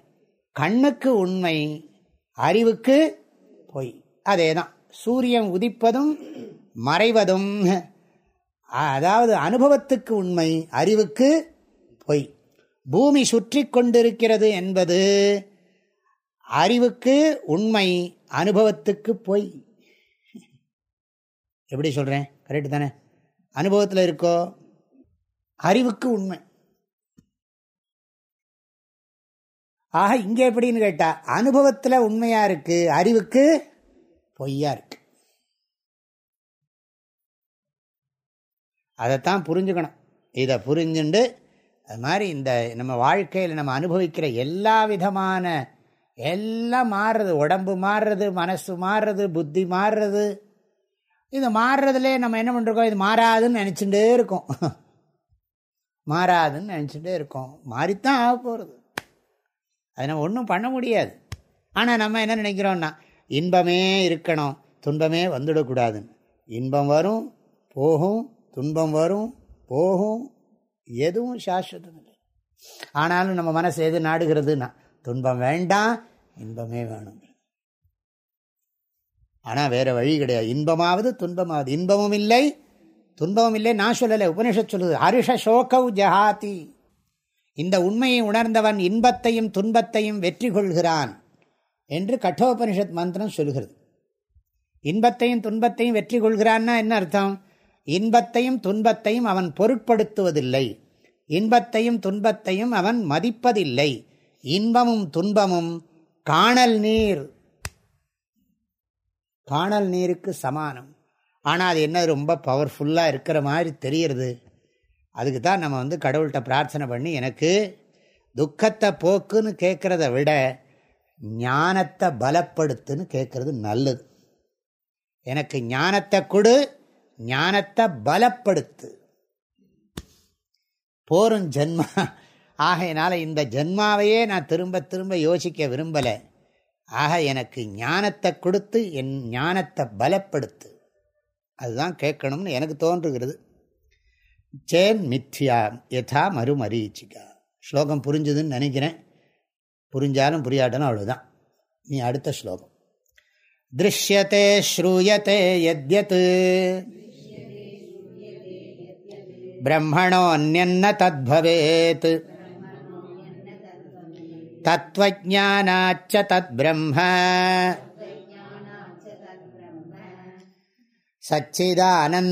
கண்ணுக்கு உண்மை அறிவுக்கு பொய். அதே தான் சூரியன் உதிப்பதும் மறைவதும். அதாவது அனுபவத்துக்கு உண்மை அறிவுக்கு பொய். பூமி சுற்றி கொண்டிருக்கிறது என்பது அறிவுக்கு உண்மை அனுபவத்துக்கு பொய். எப்படி சொல்கிறேன் கரெக்டு தானே? அனுபவத்தில் இருக்கோ அறிவுக்கு உண்மை. ஆக இங்கே எப்படின்னு கேட்டால் அனுபவத்தில் உண்மையாக இருக்குது அறிவுக்கு பொய்யா இருக்கு. அதைத்தான் புரிஞ்சுக்கணும். இதை புரிஞ்சுண்டு அது மாதிரி இந்த நம்ம வாழ்க்கையில் நம்ம அனுபவிக்கிற எல்லா விதமான எல்லாம் மாறுறது உடம்பு மாறுறது மனசு மாறுறது புத்தி மாறுறது இது மாறுறதுலே நம்ம என்ன பண்ணுறோம் இது மாறாதுன்னு நினச்சிட்டே இருக்கோம். மாறாதுன்னு நினச்சிட்டே இருக்கோம். மாறித்தான் ஆக போகிறது அதனால் நம்ம ஒன்றும் பண்ண முடியாது. ஆனால் நம்ம என்ன நினைக்கிறோம்னா இன்பமே இருக்கணும். துன்பமே வந்துடக்கூடாதுன்னு. இன்பம் வரும் போகும். துன்பம் வரும் போகும். எதுவும் சாஸ்வதம் இல்லை. ஆனாலும் நம்ம மனசு எது நாடுகிறதுனா துன்பம் வேண்டாம் இன்பமே வேணும். ஆனால் வேற வழி கிடையாது. இன்பமாவது துன்பமாவது. இன்பமும் இல்லை துன்பமும் இல்லை. நான் சொல்லலை உபனிஷத் சொல்லுது. ஹரிஷ சோகவ் ஜஹாதி. இந்த உண்மையை உணர்ந்தவன் இன்பத்தையும் துன்பத்தையும் வெற்றி கொள்கிறான் என்று கட்டோபனிஷத் மந்திரம் சொல்கிறது இன்பத்தையும் துன்பத்தையும் வெற்றி கொள்கிறான்னா என்ன அர்த்தம்? இன்பத்தையும் துன்பத்தையும் அவன் பொருட்படுத்துவதில்லை. இன்பத்தையும் துன்பத்தையும் அவன் மதிப்பதில்லை. இன்பமும் துன்பமும் காணல் நீர். காணல் நீருக்கு சமானம். ஆனால் அது என்ன ரொம்ப பவர்ஃபுல்லாக இருக்கிற மாதிரி தெரிகிறது அதுக்கு தான் நம்ம வந்து கடவுள்கிட்ட பிரார்த்தனை பண்ணி எனக்கு துக்கத்தை போக்குன்னு கேட்குறத விட ஞானத்தை பலப்படுத்துன்னு கேட்குறது நல்லது. எனக்கு ஞானத்தை கொடு ஞானத்தை பலப்படுத்து. போரும் ஜென்மா. ஆகையினால இந்த ஜென்மாவையே நான் திரும்ப திரும்ப யோசிக்க விரும்பலை. ஆக எனக்கு ஞானத்தை கொடுத்து என் ஞானத்தை பலப்படுத்து. அதுதான் கேட்கணும்னு எனக்கு தோன்றுகிறது. சேன் மித்யா யதா மறுமரீச்சிகா. ஸ்லோகம் புரிஞ்சுதுன்னு நினைக்கிறேன். புரிஞ்சாலும் புரியாட்டனும் அவ்வளோதான் நீ அடுத்த ஸ்லோகம். திருஷ்யத்தே ஸ்ரூயத்தே எத்யத் பிரம்மணோன்யன்ன தத்பவேத். தத்வஜானாச்ச தத்பிரம்ம. சச்சிதானந்தமத்வயம்.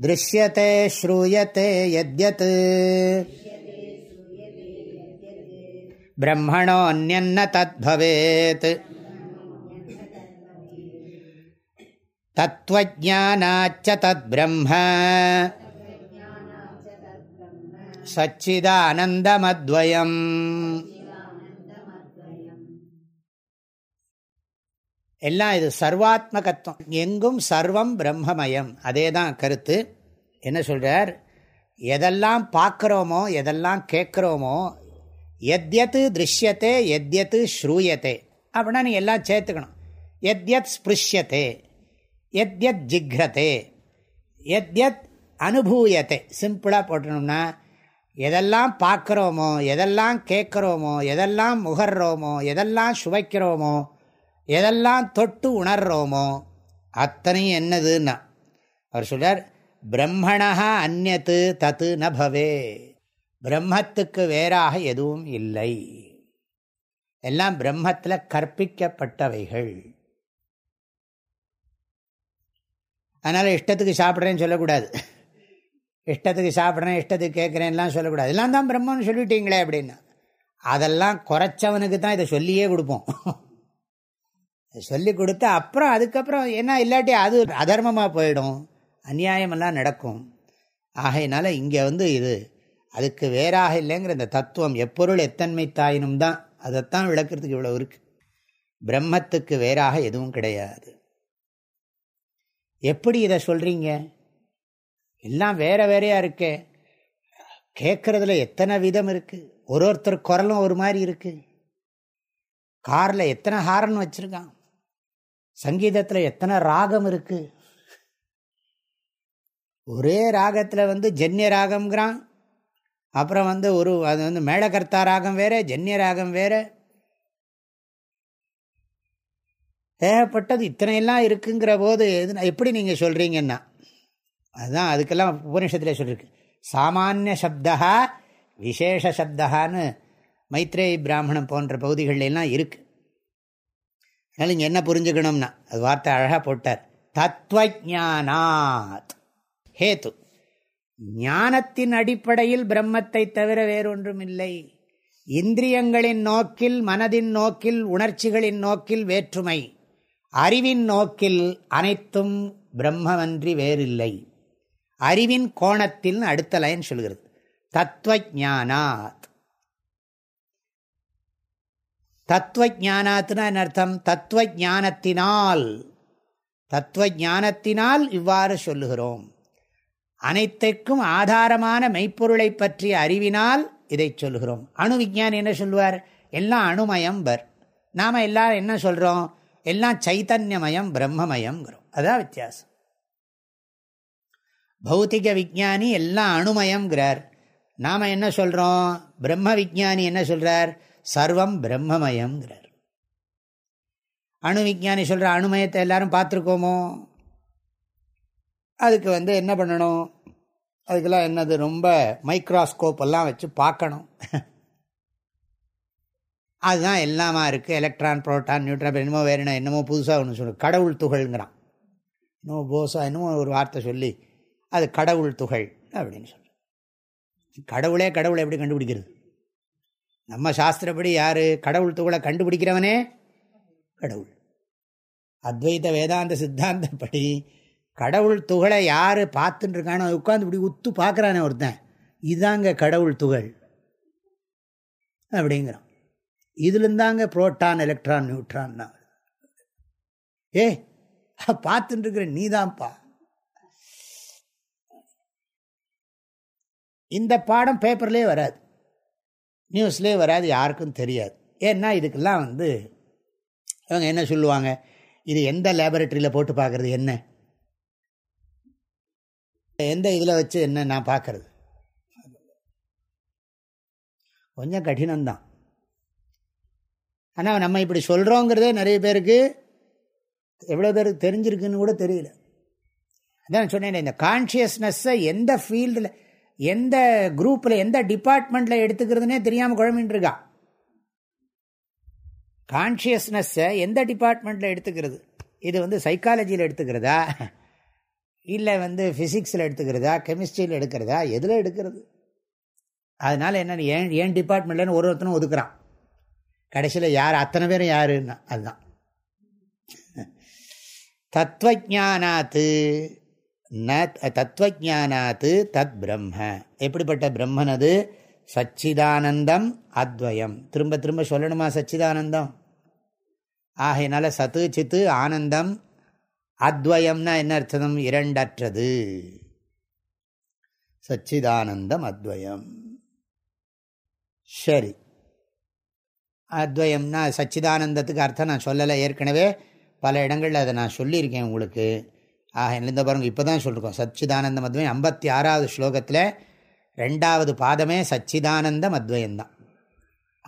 திருஷ்யத்தை ஸ்ரூயத்தை யத் பிரம்மணோன்யன்ன தத்பவேத். தத்வஜானாச்ச தத்பிரம்ம. சச்சிதானந்தமத்வயம். எல்லாம் இது சர்வாத்மகத்துவம். எங்கும் சர்வம் பிரம்மமயம். அதே தான் கருத்து. என்ன சொல்கிறார் எதெல்லாம் பார்க்குறோமோ எதெல்லாம் கேட்குறோமோ எத்யத்து திருஷ்யத்தே எத்யத்து ஸ்ரூயத்தே. அப்படின்னா நீ எல்லாம் சேர்த்துக்கணும். எத்யத் ஸ்பிருஷ்யத்தே எத்யத் ஜிக்ரதே எத்யத் அனுபூயத்தை. சிம்பிளாக போட்டணும்னா எதெல்லாம் பார்க்குறோமோ எதெல்லாம் கேட்குறோமோ எதெல்லாம் முகர்றோமோ எதெல்லாம் சுவைக்கிறோமோ எதெல்லாம் தொட்டு உணர்றோமோ அத்தனையும் என்னதுன்னா அவர் சொல்கிறார் பிரம்மணா அந்நத்து தத்து நபவே பிரம்மத்துக்கு வேறாக எதுவும் இல்லை. எல்லாம் பிரம்மத்தில் கற்பிக்கப்பட்டவைகள். அதனால் இஷ்டத்துக்கு சாப்பிட்றேன்னு சொல்லக்கூடாது. இஷ்டத்துக்கு சாப்பிட்றேன் இஷ்டத்துக்கு கேட்குறேன்லாம் சொல்லக்கூடாது. எல்லாம் தான் பிரம்மன்னு சொல்லிட்டீங்களே அப்படின்னா அதெல்லாம் குறைச்சவனுக்கு தான் இதை சொல்லியே கொடுப்போம். சொல்லி கொடுத்து அப்புறம் அதுக்கப்புறம் ஏன்னா இல்லாட்டி அது அதர்மமாக போயிடும். அந்நியாயமெல்லாம் நடக்கும். ஆகையினால இங்கே வந்து இது அதுக்கு வேறாக இல்லைங்கிற இந்த தத்துவம் எப்பொருள் எத்தன்மை தாயினும் தான் அதைத்தான் விளக்குறதுக்கு இவ்வளோ இருக்கு. பிரம்மத்துக்கு வேறாக எதுவும் கிடையாது. எப்படி இதை சொல்கிறீங்க எல்லாம் வேற வேறையா இருக்கே. கேட்கறதுல எத்தனை விதம் இருக்குது ஒரு ஒருத்தர் குரலும் ஒரு மாதிரி இருக்குது காரில் எத்தனை ஹாரன் வச்சுருக்கான்? சங்கீதத்தில் எத்தனை ராகம் இருக்கு? ஒரே ராகத்தில் வந்து ஜென்ய ராகம்ங்கிறான். அப்புறம் வந்து ஒரு அது வந்து மேளகர்த்தா ராகம் வேற ஜென்ய ராகம் வேற. ஏகப்பட்டது இத்தனையெல்லாம் இருக்குங்கிற போது எப்படி நீங்கள் சொல்கிறீங்கன்னா அதுதான் அதுக்கெல்லாம் உபநிஷத்தில் சொல்லியிருக்கு சாமானிய சப்தா விசேஷ சப்தான்னு மைத்ரேயி பிராமணம் போன்ற பகுதிகளெல்லாம் இருக்குது அதனால் இங்கே என்ன புரிஞ்சுக்கணும்னா அது வார்த்தை அழகாக போட்டார். தத்வஜானாத் ஹேத்து. ஞானத்தின் அடிப்படையில் பிரம்மத்தை தவிர வேறொன்றும் இல்லை இந்திரியங்களின் நோக்கில் மனதின் நோக்கில் உணர்ச்சிகளின் நோக்கில் வேற்றுமை. அறிவின் நோக்கில் அனைத்தும் பிரம்மவன்றி வேறில்லை. அறிவின் கோணத்தில் அடுத்த லைன் சொல்கிறது. தத்துவஜானாத் தத்துவஜானாத்னா என்ன அர்த்தம்? தத்துவஜானத்தினால் தத்துவஜானத்தினால் இவ்வாறு சொல்லுகிறோம். அனைத்திற்கும் ஆதாரமான மெய்ப்பொருளை பற்றிய அறிவினால் இதை சொல்கிறோம் அணு விஞ்ஞானி என்ன சொல்வார் எல்லாம் அணுமயம் பர் நாம் எல்லாம் என்ன சொல்கிறோம் எல்லாம் சைத்தன்யமயம் பிரம்மமயம்ங்கிறோம். அதான் வித்தியாசம். பௌத்திக விஜானி எல்லாம் அணுமயம்ங்கிறார் நாம் என்ன சொல்கிறோம் பிரம்ம விஜானி என்ன சொல்கிறார் சர்வம் பிரம்மமயம்ங்கிறார். அணு விஞ்ஞானி சொல்கிற அணுமயத்தை எல்லாரும் பார்த்துருக்கோமோ? அதுக்கு வந்து என்ன பண்ணணும்? அதுக்கெல்லாம் என்னது? ரொம்ப மைக்ராஸ்கோப் எல்லாம் வச்சு பார்க்கணும். அதுதான் எல்லாமா இருக்குது எலக்ட்ரான் புரோட்டான் நியூட்ரான் என்னமோ வேறு என்ன என்னமோ புதுசாக ஒன்று சொல்லு. கடவுள் துகள்ங்கிறான். இன்னும் போசா இன்னும் ஒரு வார்த்தை சொல்லி. அது கடவுள் துகள் அப்படின்னு சொல்கிறேன் கடவுளே கடவுளை எப்படி கண்டுபிடிக்கிறது? நம்ம சாஸ்திரப்படி யார்? கடவுள் துகளை கண்டுபிடிக்கிறவனே கடவுள். அத்வைத வேதாந்த சித்தாந்தப்படி கடவுள் துகளை யார் பார்த்துட்டு இருக்கானோ உட்காந்து இப்படி உத்து பார்க்குறானே ஒருத்தன். இதாங்க கடவுள் துகள் அப்படிங்கிறான். இதுலேருந்தாங்க புரோட்டான் எலக்ட்ரான் நியூட்ரான் ஏ பார்த்துட்டு நீ நீதான்ப்பா. இந்த பாடம் பேப்பர்லேயே வராது. நியூஸ்லேயே வராது யாருக்கும் தெரியாது. ஏன்னா இதுக்கெல்லாம் வந்து அவங்க என்ன சொல்லுவாங்க? இது எந்த லேபரேட்டரியில் போட்டு பார்க்குறது என்ன? எந்த இதில் வச்சு என்ன நான் பார்க்கறது? கொஞ்சம் கடினம்தான். ஆனால் நம்ம இப்படி சொல்கிறோங்கிறதே நிறைய பேருக்கு எவ்வளோ பேருக்கு தெரிஞ்சிருக்குன்னு கூட தெரியல. அதான் சொன்னேன் இந்த கான்ஷியஸ்னஸ்ஸை எந்த ஃபீல்டில் எந்த குரூப்பில் எந்த டிபார்ட்மெண்ட்டில் எடுத்துக்கிறதுனே தெரியாமல் குழம்பின்னு இருக்கா கான்ஷியஸ்னஸ்ஸை எந்த டிபார்ட்மெண்ட்டில் எடுத்துக்கிறது? இது வந்து சைக்காலஜியில் எடுத்துக்கிறதா? இல்லை வந்து ஃபிசிக்ஸில் எடுத்துக்கிறதா? கெமிஸ்ட்ரியில் எடுக்கிறதா? எதில் எடுக்கிறது? அதனால் என்னென்னு ஏன் ஏன் டிபார்ட்மெண்ட்லன்னு ஒரு ஒருத்தனும் ஒதுக்குறான். கடைசியில் யார் அத்தனை பேரும் யாருன்னா அதுதான். தத்துவஜானாத்து ந தத்துவஜானாத்து தத் பிரம்ம. எப்படிப்பட்ட பிரம்மனது? சச்சிதானந்தம் அத்வயம். திரும்ப திரும்ப சொல்லணுமா சச்சிதானந்தம்? ஆகையினால சத்து சித்து ஆனந்தம் அத்வயம்னா என்ன அர்த்தம்? இரண்டற்றது. சச்சிதானந்தம் அத்வயம். சரி. அத்வயம்னா சச்சிதானந்தத்துக்கு அர்த்தம் நான் சொல்லலை. ஏற்கனவே பல இடங்களில் அதை நான் சொல்லியிருக்கேன் உங்களுக்கு. ஆக இந்த பாருங்க இப்போ தான் சொல்லிருக்கோம் சச்சிதானந்தம் மத்வயம் ஐம்பத்தி ஆறாவது ஸ்லோகத்தில் ரெண்டாவது பாதமே சச்சிதானந்தம் அத்வயம்தான்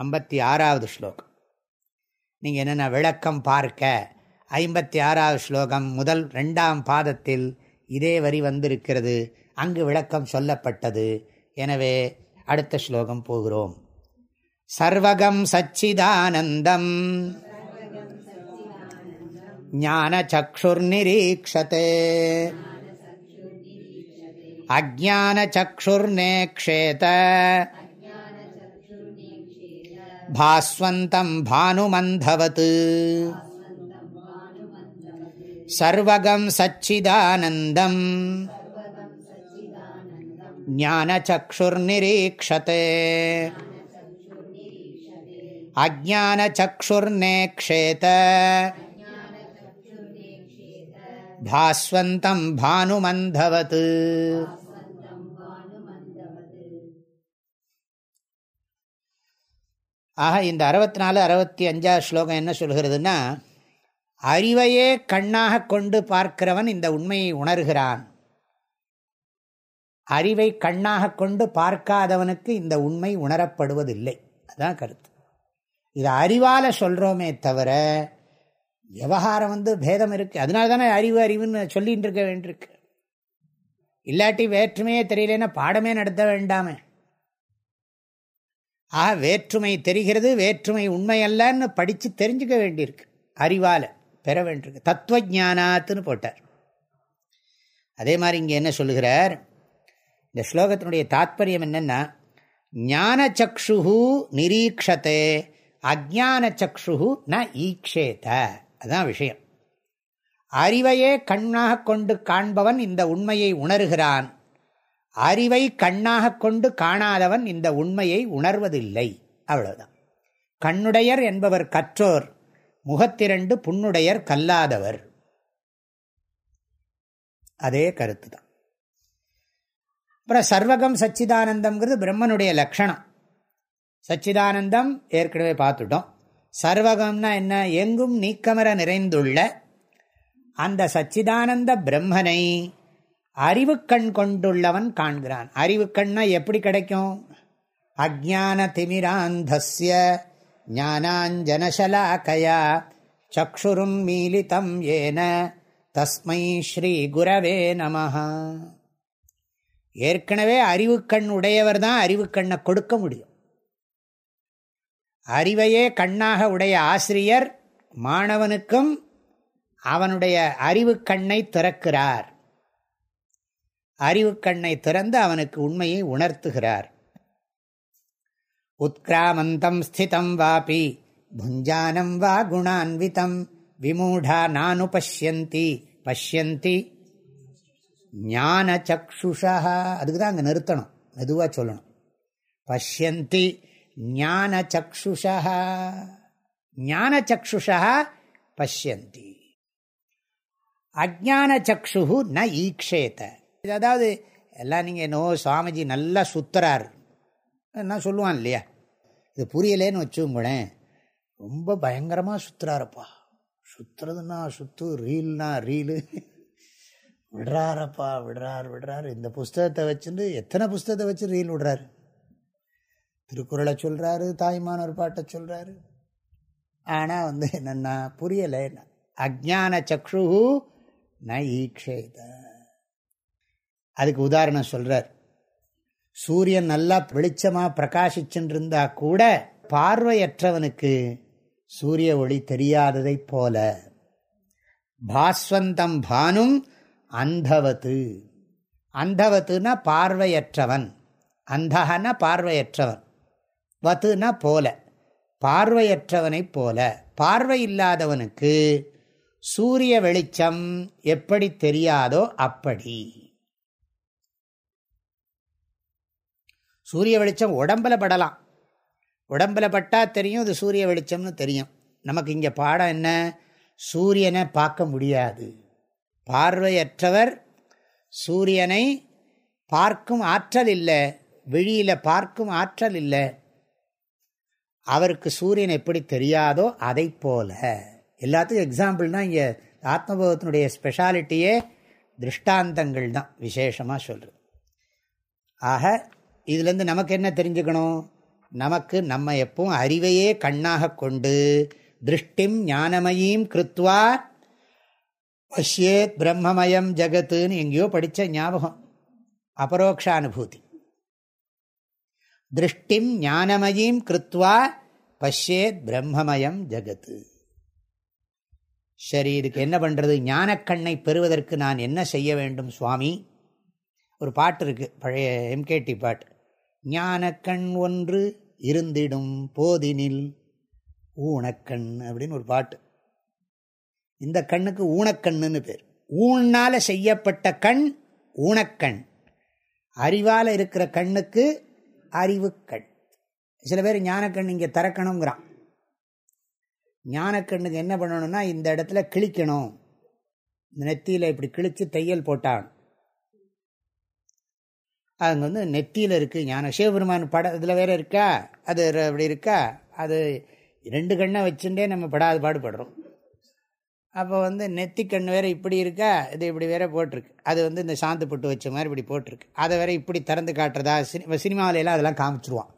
ஐம்பத்தி ஆறாவது ஸ்லோகம். நீங்கள் என்னென்ன விளக்கம் பார்க்க ஐம்பத்தி ஆறாவது ஸ்லோகம் முதல் ரெண்டாம் பாதத்தில் இதே வரி வந்திருக்கிறது அங்கு விளக்கம் சொல்லப்பட்டது. எனவே அடுத்த ஸ்லோகம் போகிறோம். சர்வகம் சச்சிதானந்தம். ஞானச்சுர்நிரீட்சத்தை அஜானச்சுர்நேக்ஷேத பாஸ்வந்தம் பானுமந்தவத். சர்வகம் சச்சிதானந்தம். ஞானச்சுர்நிரீட்சத்தை அஜானச்சுர்நேக்ஷேத பாஸ்வந்தம் பானுமந்தவத் ஆக இந்த அறுபத்தி நாலு அறுபத்தி அஞ்சாவது ஸ்லோகம் என்ன சொல்கிறதுனா அறிவையே கண்ணாக கொண்டு பார்க்கிறவன் இந்த உண்மையை உணர்கிறான். அறிவை கண்ணாக கொண்டு பார்க்காதவனுக்கு இந்த உண்மை உணரப்படுவதில்லை. அதுதான் கருத்து. இது அறிவால் சொல்கிறோமே தவிர விவகாரம் வந்து பேதம் இருக்குது அதனால தானே அறிவு அறிவுன்னு சொல்லிகிட்டு இருக்க வேண்டியிருக்கு. இல்லாட்டி வேற்றுமையே தெரியலன்னா பாடமே நடத்த வேண்டாமே. ஆக வேற்றுமை தெரிகிறது வேற்றுமை உண்மை அல்லன்னு படித்து தெரிஞ்சுக்க வேண்டியிருக்கு. அறிவால் பெற வேண்டியிருக்கு. தத்துவ ஜானாத்துன்னு போட்டார். அதே மாதிரி இங்கே என்ன சொல்லுகிறார்? இந்த ஸ்லோகத்தினுடைய தாத்பரியம் என்னென்னா ஞான சக்ஷு நிரீக்ஷத்தே அஜான சக்ஷு ந ஈக்ஷேத. அதுதான் விஷயம். அறிவையே கண்ணாக கொண்டு காண்பவன் இந்த உண்மையை உணர்கிறான். அறிவை கண்ணாக கொண்டு காணாதவன் இந்த உண்மையை உணர்வதில்லை. அவ்வளவுதான். கண்ணுடையர் என்பவர் கற்றோர் முகத்திரண்டு புண்ணுடையர் கல்லாதவர். அதே கருத்து தான் அப்புறம் சர்வகம் சச்சிதானந்தம்ங்கிறது பிரம்மனுடைய லட்சணம் சச்சிதானந்தம் ஏற்கனவே பார்த்துட்டோம். சர்வகம்னா என்ன? எங்கும் நீக்கமர நிறைந்துள்ள அந்த சச்சிதானந்த பிரம்மனை அறிவு கண் கொண்டுள்ளவன் காண்கிறான். அறிவு கண்ணா எப்படி கிடைக்கும்? அஜான திமிராந்தஸ்ய ஞானாஞ்சனசலாக்கயா சக்ஷுரும் மீலிதம் ஏன தஸ்மை ஸ்ரீ குரவே நம ஏற்கனவே அறிவுக்கண் உடையவர் தான் அறிவுக்கண்ணை கொடுக்க முடியும். அறிவையே கண்ணாக உடைய ஆசிரியர் மாணவனுக்கும் அவனுடைய அறிவு கண்ணை திறக்கிறார். அறிவு கண்ணை திறந்து அவனுக்கு உண்மையை உணர்த்துகிறார். உத்கிராமந்தம் ஸ்திதம் வாபி புஞ்சானம் வா குணான்விதம் விமூடா நானு பஷ்யந்தி பஷ்யந்தி ஞான சக்ஷுஷா அதுக்கு தான் அங்கே நிறுத்தணும் மெதுவாக சொல்லணும். பஷ்யந்தி ஞான சக்ஷுஷா ஞான சக்ஷுஷா பஷ்யந்தி. அஜான சக்ஷு ந ஈக்ஷேத. அதாவது எல்லாம் நீங்கள் என்னோ சுவாமிஜி நல்லா சுத்துறார். என்ன சொல்லுவான் இல்லையா? இது புரியலேன்னு வச்சுங்களேன் ரொம்ப பயங்கரமாக சுற்றுறாருப்பா சுற்றுறதுன்னா சுத்து ரீல்னா ரீலு. விடுறாரப்பா விடுறார் விடுறார். இந்த புஸ்தகத்தை வச்சுட்டு எத்தனை புஸ்தகத்தை வச்சு ரீல் விடுறாரு? திருக்குறளை சொல்கிறாரு தாய்மானவர் பாட்டை சொல்கிறாரு ஆனால் வந்து என்னென்னா புரியலை அஜான சக்ஷு ந ஈக்ஷேத அதுக்கு உதாரணம் சொல்கிறார் சூரியன் நல்லா வெளிச்சமாக பிரகாசிச்சுருந்தா கூட பார்வையற்றவனுக்கு சூரிய ஒளி தெரியாததை போல. பாஸ்வந்தம் பானும் அந்தவத்து. அந்தவத்துனா பார்வையற்றவன். அந்தகன பார்வையற்றவன். வத்துனா போல. பார்வையற்றவனைப் போல. பார்வை இல்லாதவனுக்கு சூரிய வெளிச்சம் எப்படி தெரியாதோ அப்படி. சூரிய வெளிச்சம் உடம்பில் படலாம். உடம்புல பட்டால் தெரியும் அது சூரிய வெளிச்சம்னு தெரியும். நமக்கு இங்கே பாடம் என்ன? சூரியனை பார்க்க முடியாது. பார்வையற்றவர் சூரியனை பார்க்கும் ஆற்றல் இல்லை. விழியில் பார்க்கும் ஆற்றல் இல்லை. அவருக்கு சூரியன் எப்படி தெரியாதோ அதை போல. எல்லாத்துக்கும் எக்ஸாம்பிள்னா இங்கே ஆத்மபோதத்தினுடைய ஸ்பெஷாலிட்டியே திருஷ்டாந்தங்கள் தான் விசேஷமாக சொல்கிறது ஆக இதுலேருந்து நமக்கு என்ன தெரிஞ்சுக்கணும்? நமக்கு நம்ம எப்பவும் அறிவையே கண்ணாக கொண்டு திருஷ்டிம் ஞானமயீம் கிருத்வா பஷ்யேத் பிரம்மமயம் ஜகத்துன்னு எங்கேயோ படித்த ஞாபகம். அபரோக்ஷானுபூதி. திருஷ்டிம் ஞானமயீம் கிருத்வா பஷ்யேத் பிரம்மமயம் ஜகத்து. சரி இதுக்கு என்ன பண்ணுறது ஞானக்கண்ணை பெறுவதற்கு நான் என்ன செய்ய வேண்டும் சுவாமி? ஒரு பாட்டு இருக்குது பழைய எம்கேடி பாட்டு. ஞானக்கண் ஒன்று இருந்திடும் போதினில் ஊனக்கண் அப்படின்னு ஒரு பாட்டு. இந்த கண்ணுக்கு ஊனக்கண்ணுன்னு பேர். ஊனால் செய்யப்பட்ட கண் ஊனக்கண். அறிவால் இருக்கிற கண்ணுக்கு அறிவுக்கண். சில பேர் ஞானக்கண் இங்கே திறக்கணுங்கிறான். ஞானக்கண்ணுக்கு என்ன பண்ணணும்னா இந்த இடத்துல கிழிக்கணும். இந்த நெத்தியில் இப்படி கிழித்து தையல் போட்டான். அது வந்து நெத்தியில் இருக்குது ஞான சிவபெருமான் படம் இதில் வேறு இருக்கா? அது அப்படி இருக்கா? அது ரெண்டு கண்ணை வச்சுட்டே நம்ம படாது பாடுபடுறோம். அப்போ வந்து நெத்தி கண் வேறு இப்படி இருக்கா? இது இப்படி வேற போட்டிருக்கு. அது வந்து இந்த சாந்து புட்டு வச்ச மாதிரி இப்படி போட்டிருக்கு. அதை வேற இப்படி திறந்து காட்டுறதா? சினி சினிமாவிலலாம் அதெல்லாம் காமிச்சிருவான்.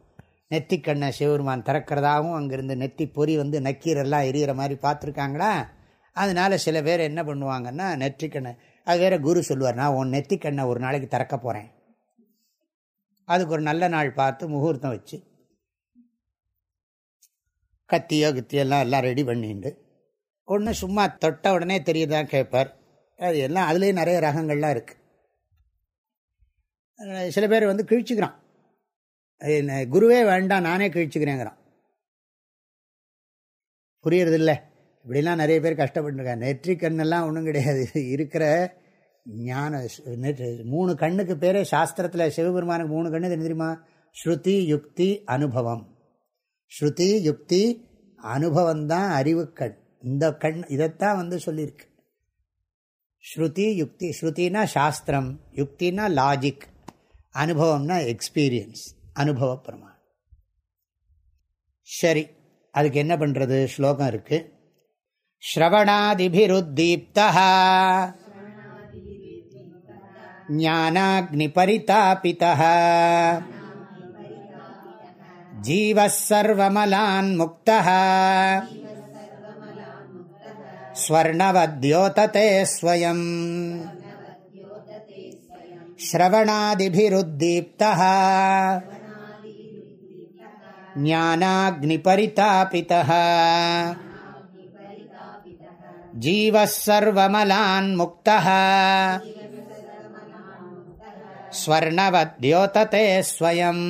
நெத்தி கண்ணை சிவருமான் திறக்கிறதாகவும் அங்கேருந்து நெத்தி பொறி வந்து நக்கீரெல்லாம் எரியிற மாதிரி பார்த்துருக்காங்களா? அதனால சில பேர் என்ன பண்ணுவாங்கன்னா நெற்றிக்கண்ணை அது வேற குரு சொல்லுவார் நான் உன் நெத்திக்கண்ணை ஒரு நாளைக்கு திறக்க போகிறேன் அதுக்கு ஒரு நல்ல நாள் பார்த்து முகூர்த்தம் வச்சு கத்தியோ கித்தியெல்லாம் எல்லாம் ரெடி பண்ணிட்டு ஒன்று சும்மா தொட்ட உடனே தெரியுதான் கேட்பார். அது எல்லாம் அதுலேயும் நிறைய ரகங்கள்லாம் இருக்குது சில பேர் வந்து கிழிச்சுக்கிறான். குருவே வேண்டாம் நானே கிழிச்சுக்கிறேங்கிறான். புரியறதில்ல. இப்படிலாம் நிறைய பேர் கஷ்டப்பட்டுருக்காங்க. நெற்றி கண்ணெல்லாம் ஒன்றும் கிடையாது. இருக்கிற ஞான மூணு கண்ணுக்கு பேரே சாஸ்திரத்தில் சிவபெருமானுக்கு மூணு கண்ணு தெரியுமா? ஸ்ருதி யுக்தி அனுபவம். ஸ்ருதி யுக்தி அனுபவம் தான் அறிவுக்கண். இந்த கண் இதைத்தான் வந்து சொல்லியிருக்கு. ஸ்ருதி யுக்தி ஸ்ருத்தினா சாஸ்திரம் யுக்தினா லாஜிக் அனுபவம்னா எக்ஸ்பீரியன்ஸ் அனுபவ பிரமாணம். சரி அதுக்கு என்ன பண்ணுறது ஸ்லோகம் இருக்குது ஸ்ரவணாதிபிருத்தீப்தா ஞானாக்னி பரிதாபிதா ஜீவசர்வமலான் முக்தா स्वर्णवद्योतते स्वयम् श्रवणादिभिरुद्दीप्तः ज्ञानाग्निपरितापितः जीवः सर्वमलान्मुक्तः ஸ்வர்ணவத்யோததே ஸ்வயம்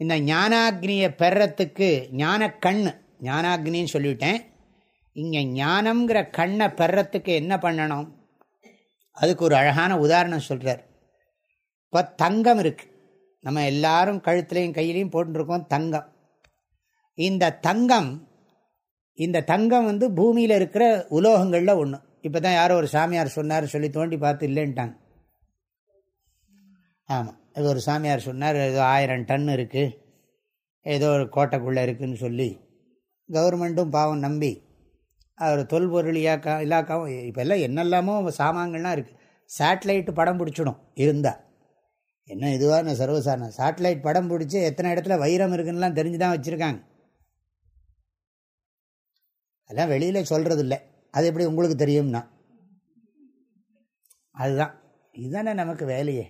இந்த ஞானாக்னியை பெறத்துக்கு ஞான கண் ஞானாக்னின்னு சொல்லிவிட்டேன். இங்கே ஞானம்ங்கிற கண்ணை பெறத்துக்கு என்ன பண்ணணும்? அதுக்கு ஒரு அழகான உதாரணம் சொல்கிறார் இப்போ தங்கம் இருக்குது நம்ம எல்லாரும் கழுத்துலையும் கையிலையும் போட்டுருக்கோம் தங்கம். இந்த தங்கம் இந்த தங்கம் வந்து பூமியில் இருக்கிற உலோகங்களில் ஒன்று இப்போ தான் யாரோ ஒரு சாமியார் சொன்னார் சொல்லி தோண்டி பார்த்து இல்லைன்ட்டாங்க. ஆமாம் இது ஒரு சாமியார் சொன்னார் ஏதோ ஆயிரம் டன் இருக்குது ஏதோ ஒரு கோட்டைக்குள்ளே இருக்குதுன்னு சொல்லி. கவர்மெண்ட்டும் பாவம் நம்பி அவர் தொல்பொருள் இலாக்கா இலாக்காவும் இப்போ எல்லாம் என்னெல்லாமோ சாமான்கள்லாம் இருக்குது சேட்டலைட்டு படம் பிடிச்சிடும் இருந்தால் என்ன இதுவாக சர்வசாரணம் சேட்டலைட் படம் பிடிச்சி எத்தனை இடத்துல வைரம் இருக்குன்னுலாம் தெரிஞ்சு தான் வச்சுருக்காங்க. அதெல்லாம் வெளியில் சொல்கிறது இல்லை அது எப்படி உங்களுக்கு தெரியும்னா? அதுதான். இதுதானே நமக்கு வேலையே.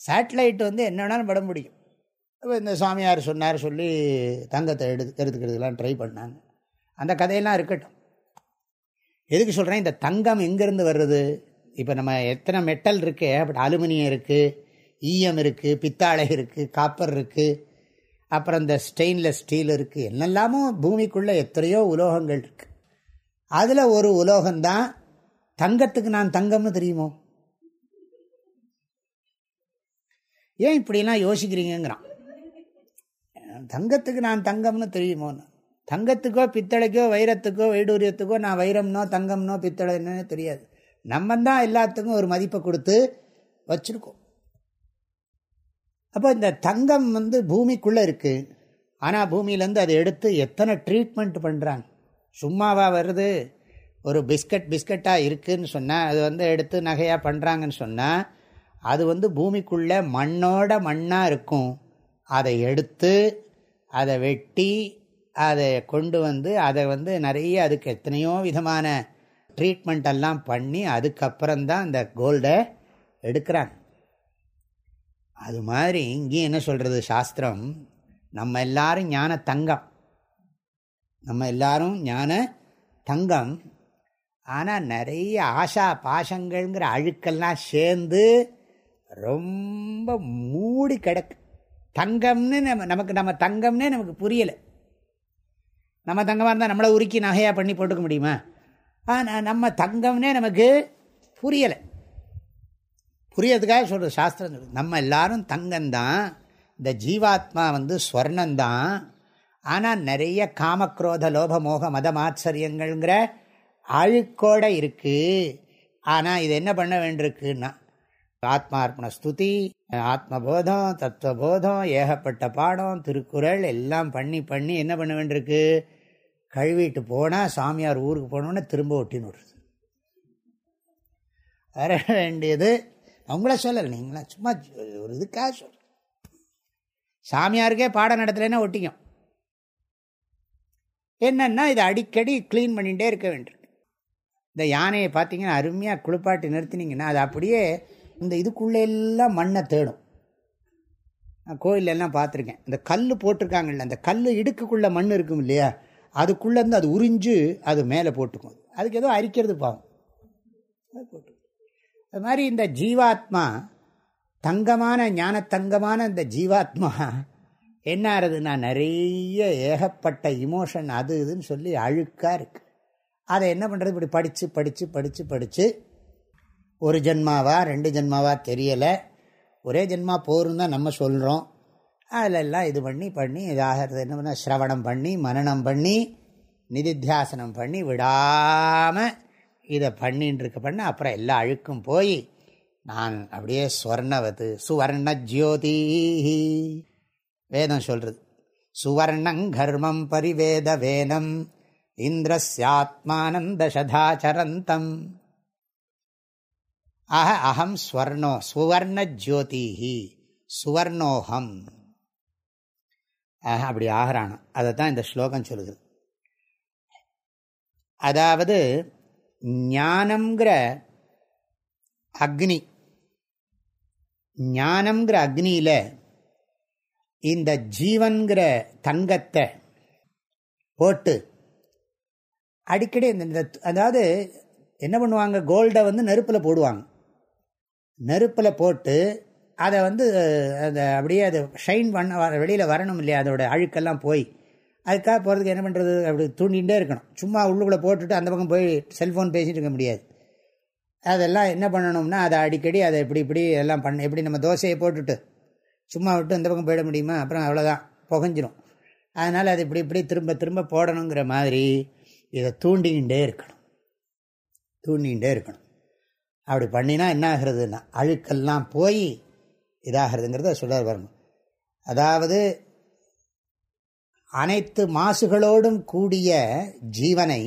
சேட்டலைட் வந்து என்ன வேணாலும் படம் பிடிக்கும். இந்த சாமியார் சொன்னார் சொல்லி தங்கத்தை எடுத்து எடுத்துக்கிறதுக்கெலாம் ட்ரை பண்ணாங்க. அந்த கதையெல்லாம் இருக்கட்டும். எதுக்கு சொல்கிறேன் இந்த தங்கம் எங்கேருந்து வருது இப்போ நம்ம எத்தனை மெட்டல் இருக்கு? பட் அலுமினியம் இருக்குது ஈயம் இருக்குது பித்தாழை இருக்குது காப்பர் இருக்குது அப்புறம் இந்த ஸ்டெயின்லெஸ் ஸ்டீல் இருக்குது என்னெல்லாமும் பூமிக்குள்ளே எத்தனையோ உலோகங்கள் இருக்குது அதில் ஒரு உலோகம்தான் தங்கத்துக்கு நான் தங்கம்னு தெரியுமோ? ஏன் இப்படிலாம் யோசிக்கிறீங்கிறான் தங்கத்துக்கு நான் தங்கம்னு தெரியுமோன்னு தங்கத்துக்கோ பித்தளைக்கோ வைரத்துக்கோ வைடூரியத்துக்கோ நான் வைரம்னோ தங்கம்னோ பித்தளை என்னன்னு தெரியாது. நம்ம தான் எல்லாத்துக்கும் ஒரு மதிப்பை கொடுத்து வச்சுருக்கோம். அப்போ இந்த தங்கம் வந்து பூமிக்குள்ளே இருக்குது ஆனால் பூமியிலேருந்து அதை எடுத்து எத்தனை ட்ரீட்மெண்ட் பண்ணுறாங்க சும்மாவா வருது? ஒரு பிஸ்கட் பிஸ்கட்டாக இருக்குதுன்னு சொன்னால் அது வந்து எடுத்து நகையாக பண்ணுறாங்கன்னு சொன்னால் அது வந்து பூமிக்குள்ளே மண்ணோட மண்ணாக இருக்கும். அதை எடுத்து அதை வெட்டி அதை கொண்டு வந்து அதை வந்து நிறைய அதுக்கு எத்தனையோ விதமான ட்ரீட்மெண்ட் எல்லாம் பண்ணி அதுக்கப்புறம்தான் அந்த கோல்டை எடுக்கிறாங்க. அது மாதிரி இங்கேயும் என்ன சொல்கிறது சாஸ்திரம்? நம்ம எல்லாரும் ஞான தங்கம். நம்ம எல்லாரும் ஞான தங்கம். ஆனால் நிறைய ஆஷா பாசங்கள்ங்கிற அழுக்கெல்லாம் சேர்ந்து ரொம்ப மூடி கிடக்கு. தங்கம்னு நம்ம நமக்கு நம்ம தங்கம்னே நமக்கு புரியலை. நம்ம தங்கமாக இருந்தால் நம்மளை உருக்கி நகையாக பண்ணி போட்டுக்க முடியுமா? ஆனால் நம்ம தங்கம்னே நமக்கு புரியலை. புரியறதுக்காக சொல்கிற சாஸ்திரம் சொல்லு நம்ம எல்லாரும் தங்கம்தான் இந்த ஜீவாத்மா வந்து ஸ்வர்ணந்தான் ஆனால் நிறைய காமக்ரோத லோப மோக மத அழுக்கோட இருக்குது ஆனால் இது என்ன பண்ண வேண்டியிருக்குன்னா ஆத்மார்ப்பண ஸ்துதி ஆத்மபோதம் தத்துவபோதம் ஏகப்பட்ட பாடம் திருக்குறள் எல்லாம் பண்ணி பண்ணி என்ன பண்ண வேண்டியிருக்கு? கழுவிட்டு போனால் சாமியார் ஊருக்கு போனோன்னே திரும்ப ஒட்டின்னு விடுறது வர வேண்டியது அவங்கள சொல்லலை நீங்களா சும்மா ஒரு இதுக்காக சொல் சாமியாருக்கே பாடம் நடத்தலைன்னா ஒட்டிக்கும். என்னென்னா இதை அடிக்கடி க்ளீன் பண்ணிகிட்டே இருக்க வேண்டியிருக்கு. இந்த யானையை பார்த்தீங்கன்னா அருமையாக குளிப்பாட்டி நிறுத்தினீங்கன்னா அது அப்படியே இந்த இதுக்குள்ளே எல்லாம் மண்ணை தேடும். நான் கோயிலெல்லாம் பார்த்துருக்கேன். இந்த கல் போட்டிருக்காங்கல்ல அந்த கல் இடுக்குக்குள்ளே மண் இருக்கும் இல்லையா? அதுக்குள்ளேருந்து அது உறிஞ்சு அது மேலே போட்டுக்கும். அதுக்கு ஏதோ அரிக்கிறது பாவம். அது போட்டு அது மாதிரி இந்த ஜீவாத்மா தங்கமான ஞானத்தங்கமான இந்த ஜீவாத்மா என்ன ஆகுதுன்னா நிறைய ஏகப்பட்ட இமோஷன் அது இதுன்னு சொல்லி அழுக்காக இருக்குது அதை என்ன பண்ணுறது இப்படி படித்து படித்து படித்து படித்து ஒரு ஜென்மாவா ரெண்டு ஜென்மாவா தெரியலை. ஒரே ஜென்மா போரும் தான் நம்ம சொல்கிறோம் அதிலெல்லாம் இது பண்ணி பண்ணி இதாகிறது என்ன பண்ண சிரவணம் பண்ணி மனநம் பண்ணி நிதித்தியாசனம் பண்ணி விடாமல் இதை பண்ணின்னு இருக்க பண்ண அப்புறம் எல்லா அழுக்கும் போய் நான் அப்படியே ஸ்வர்ணவது சுவர்ண ஜோதி வேதம் சொல்கிறது சுவர்ணங் கர்மம் பரிவேத வேதம் இந்திரஸ்யாத்மானந்த ஆக அகம் ஸ்வர்ணோ சுவர்ண ஜோதிஹி சுவர்ணோகம் ஆஹ அப்படி ஆகிறானா. அதை தான் இந்த ஸ்லோகம் சொல்லுது. அதாவது ஞானம்ங்கிற அக்னி ஞானம்ங்கிற அக்னியில் இந்த ஜீவன்கிற தங்கத்தை போட்டு அடிக்கடி இந்த அதாவது என்ன பண்ணுவாங்க? கோல்டை வந்து நெருப்பில் போடுவாங்க. நெருப்பில் போட்டு அதை வந்து அதை அப்படியே அது ஷைன் பண்ண வர வெளியில் வரணும் இல்லையா அதோட அழுக்கெல்லாம் போய். அதுக்காக போகிறதுக்கு என்ன பண்ணுறது அப்படி தூண்டிகிட்டே இருக்கணும். சும்மா உள்ளுக்குள்ளே போட்டுட்டு அந்த பக்கம் போய் செல்ஃபோன் பேசிகிட்டு இருக்க முடியாது. அதெல்லாம் என்ன பண்ணணும்னா அதை அடிக்கடி அதை இப்படி இப்படி எல்லாம் பண்ண எப்படி நம்ம தோசையை போட்டுட்டு சும்மா விட்டு இந்த பக்கம் போயிட முடியுமா? அப்புறம் அவ்வளோதான் புகஞ்சிரும். அதனால் அது இப்படி இப்படி திரும்ப திரும்ப போடணுங்கிற மாதிரி இதை தூண்டிக்கிட்டே இருக்கணும். தூண்டிகிட்டே இருக்கணும். அப்படி பண்ணினா என்ன ஆகிறதுனா அழுக்கெல்லாம் போய் இதாகிறதுங்கிறத சொல்ல வரணும் அதாவது அனைத்து மாசுகளோடும் கூடிய ஜீவனை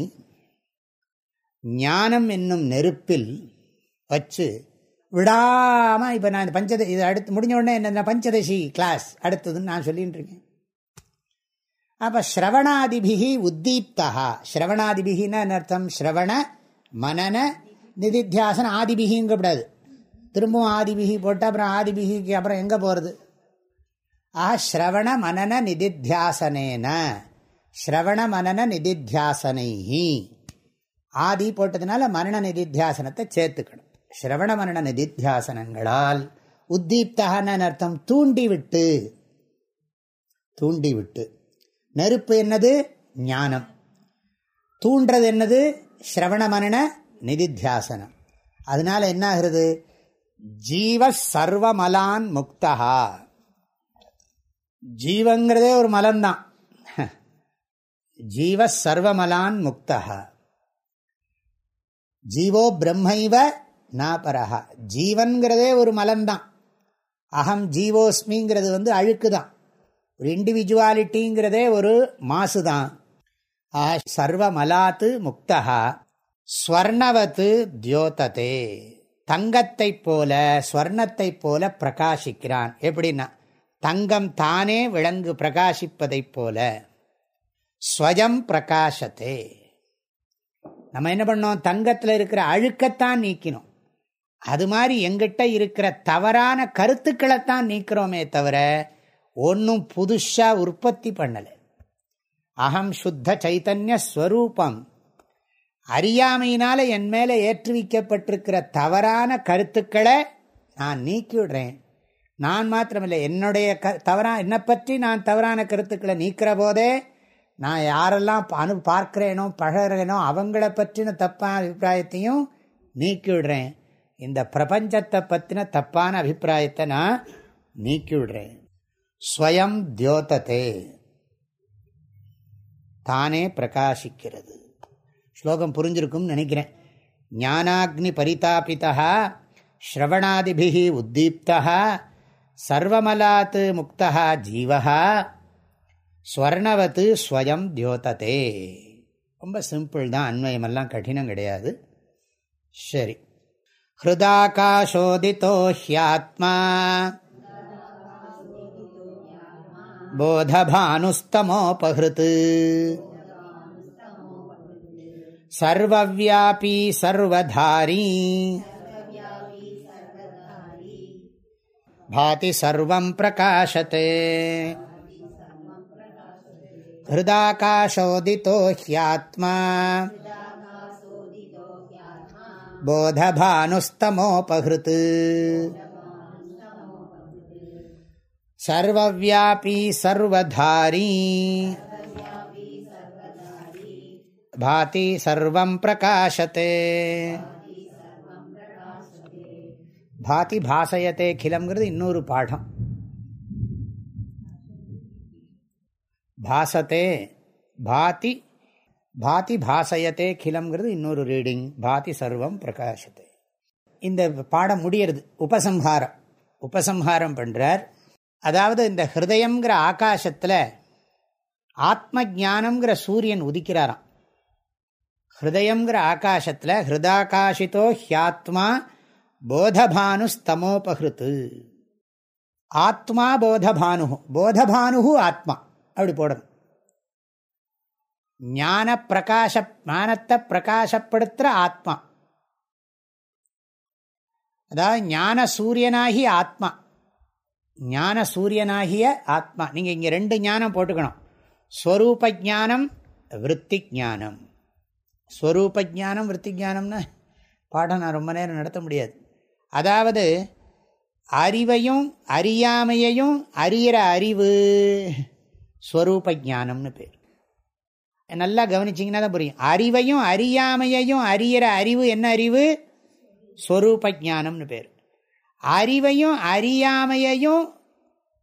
ஞானம் என்னும் நெருப்பில் வச்சு விடாமல் இப்போ நான் இந்த பஞ்சத இது அடுத்து முடிஞ்ச உடனே என்ன பஞ்சதசி கிளாஸ் அடுத்ததுன்னு நான் சொல்லிட்டு இருக்கேன் அப்போ ஸ்ரவணாதிபிகி உத்தீப்தா ஸ்ரவணாதிபிகின்னு அர்த்தம்? ஸ்ரவண மனன நிதித்தியாசன ஆதிபிகிங்கக்கூடாது திரும்பவும் ஆதிபிகி போட்டால் அப்புறம் ஆதிபிகிக்கு அப்புறம் எங்கே போகிறது ஆ ஸ்ரவண மனன நிதித்தியாசனேன. ஸ்ரவண மனன நிதித்தியாசனை ஆதி போட்டதுனால மரண நிதித்தியாசனத்தை சேர்த்துக்கணும். ஸ்ரவண மரண நிதித்தியாசனங்களால் உத்தீப்தகான அர்த்தம் தூண்டிவிட்டு தூண்டிவிட்டு. நெருப்பு என்னது? ஞானம். தூண்டுறது என்னது? ஸ்ரவண மரண நிதித்தியாசனம். அதனால என்ன ஆகுறது ஜீவ சர்வமலான் முக்தா. ஜீவங்கிறதே ஒரு மலம்தான். ஜீவ சர்வமலான் முக்தா. ஜீவோ பிரம்மைவ நாபரஹா. ஜீவன்கிறதே ஒரு மலம்தான். அகம் ஜீவோஸ்மிங்கிறது வந்து அழுக்கு தான் ஒரு இண்டிவிஜுவாலிட்டிங்கிறதே ஒரு மாசு தான் சர்வமலாத்து முக்தகா ஸ்வர்ணவத்து தியோததே. தங்கத்தை போல ஸ்வர்ணத்தை போல பிரகாசிக்கிறான். எப்படின்னா தங்கம் தானே விளங்கு பிரகாசிப்பதைப் போல. ஸ்வயம் பிரகாசத்தே. நம்ம என்ன பண்ணோம்? தங்கத்தில் இருக்கிற அழுக்கத்தான் நீக்கினோம். அது மாதிரி எங்கிட்ட இருக்கிற தவறான கருத்துக்களைத்தான் நீக்கிறோமே தவிர ஒன்றும் புதுஷாக உற்பத்தி பண்ணலை. அகம் சுத்த சைத்தன்ய ஸ்வரூபம். அறியாமையினால என் மேலே ஏற்றுவிக்கப்பட்டிருக்கிற தவறான கருத்துக்களை நான் நீக்கிவிடுறேன். நான் மாத்திரமில்லை என்னுடைய க தவறா என்னை பற்றி நான் தவறான கருத்துக்களை நீக்கிற போதே நான் யாரெல்லாம் அனு பார்க்கிறேனோ பழகிறேனோ அவங்கள பற்றின தப்பான அபிப்பிராயத்தையும் நீக்கிவிடுறேன். இந்த பிரபஞ்சத்தை பற்றின தப்பான அபிப்பிராயத்தை நான் நீக்கிவிடுறேன். ஸ்வயம் தியோதத்தே தானே பிரகாசிக்கிறது. ஸ்லோகம் புரிஞ்சிருக்கும்னு நினைக்கிறேன். ஞானாக்னி பரிதாபிதா ஸ்ரவணாதிபிகி உத்தீப்தா சர்வமலாத் முக்தா ஜீவா ஸ்வர்ணவத்து ஸ்வயம் தியோததே. ரொம்ப சிம்பிள் தான் அன்வயமெல்லாம் கடினம் கிடையாது. சரி. ஹிருதாகாஷோதிதோ ஹியாத்மா. போதபானுஸ்தமோபஹிருத். சர்வவியாபி சர்வதாரி. பாதி சர்வம் பிரகாஷத்தே ஹிருதாகாஷோதிதோ ஹியாத்மா. போதபானுஸ்தமோபகிருத் சர்வவியாபி சர்வதாரி. भाति सर्वं प्रकाशते பாதி பாசயத்தே கிலம்ங்கிறது இன்னொரு பாடம் பாசத்தே பாதி பாதி பாசயத்தே கிலம்ங்கிறது இன்னொரு ரீடிங் பாதி சர்வம் பிரகாசத்தே இந்த பாடம் முடியறது உபசம்ஹாரம் உபசம்ஹாரம் பண்ணுறார் அதாவது இந்த ஹிருதயங்கிற ஆகாசத்தில் ஆத்ம ஜானம்ங்கிற சூரியன் உதிக்கிறாராம் ஹிருதயங்கிற ஆகாசத்தில் ஹிருதாகாஷித்தோ ஹியாத்மா போதபானுஸ்தமோபகிருத்து ஆத்மா போதபானு போதபானு ஆத்மா. அப்படி போடணும். ஞான பிரகாச ஞானத்தை பிரகாசப்படுத்துகிற ஆத்மா. அதாவது ஞான சூரியனாகி ஆத்மா. ஞான சூரியனாகிய ஆத்மா. நீங்கள் இங்கே ரெண்டு ஞானம் போட்டுக்கணும். ஸ்வரூப ஜானம் விற்பி ஜானம் ஸ்வரூப ஜானம் விற்பி ஜானம்னா பாடம் நான் ரொம்ப நேரம் நடத்த முடியாது. அதாவது அறிவையும் அறியாமையையும் அறிகிற அறிவு ஸ்வரூப ஜானம்னு பேர். நல்லா கவனிச்சிங்கன்னா தான் புரியும். அறிவையும் அறியாமையையும் அறிகிற அறிவு என்ன அறிவு? ஸ்வரூப ஜானம்னு பேர். அறிவையும் அறியாமையையும்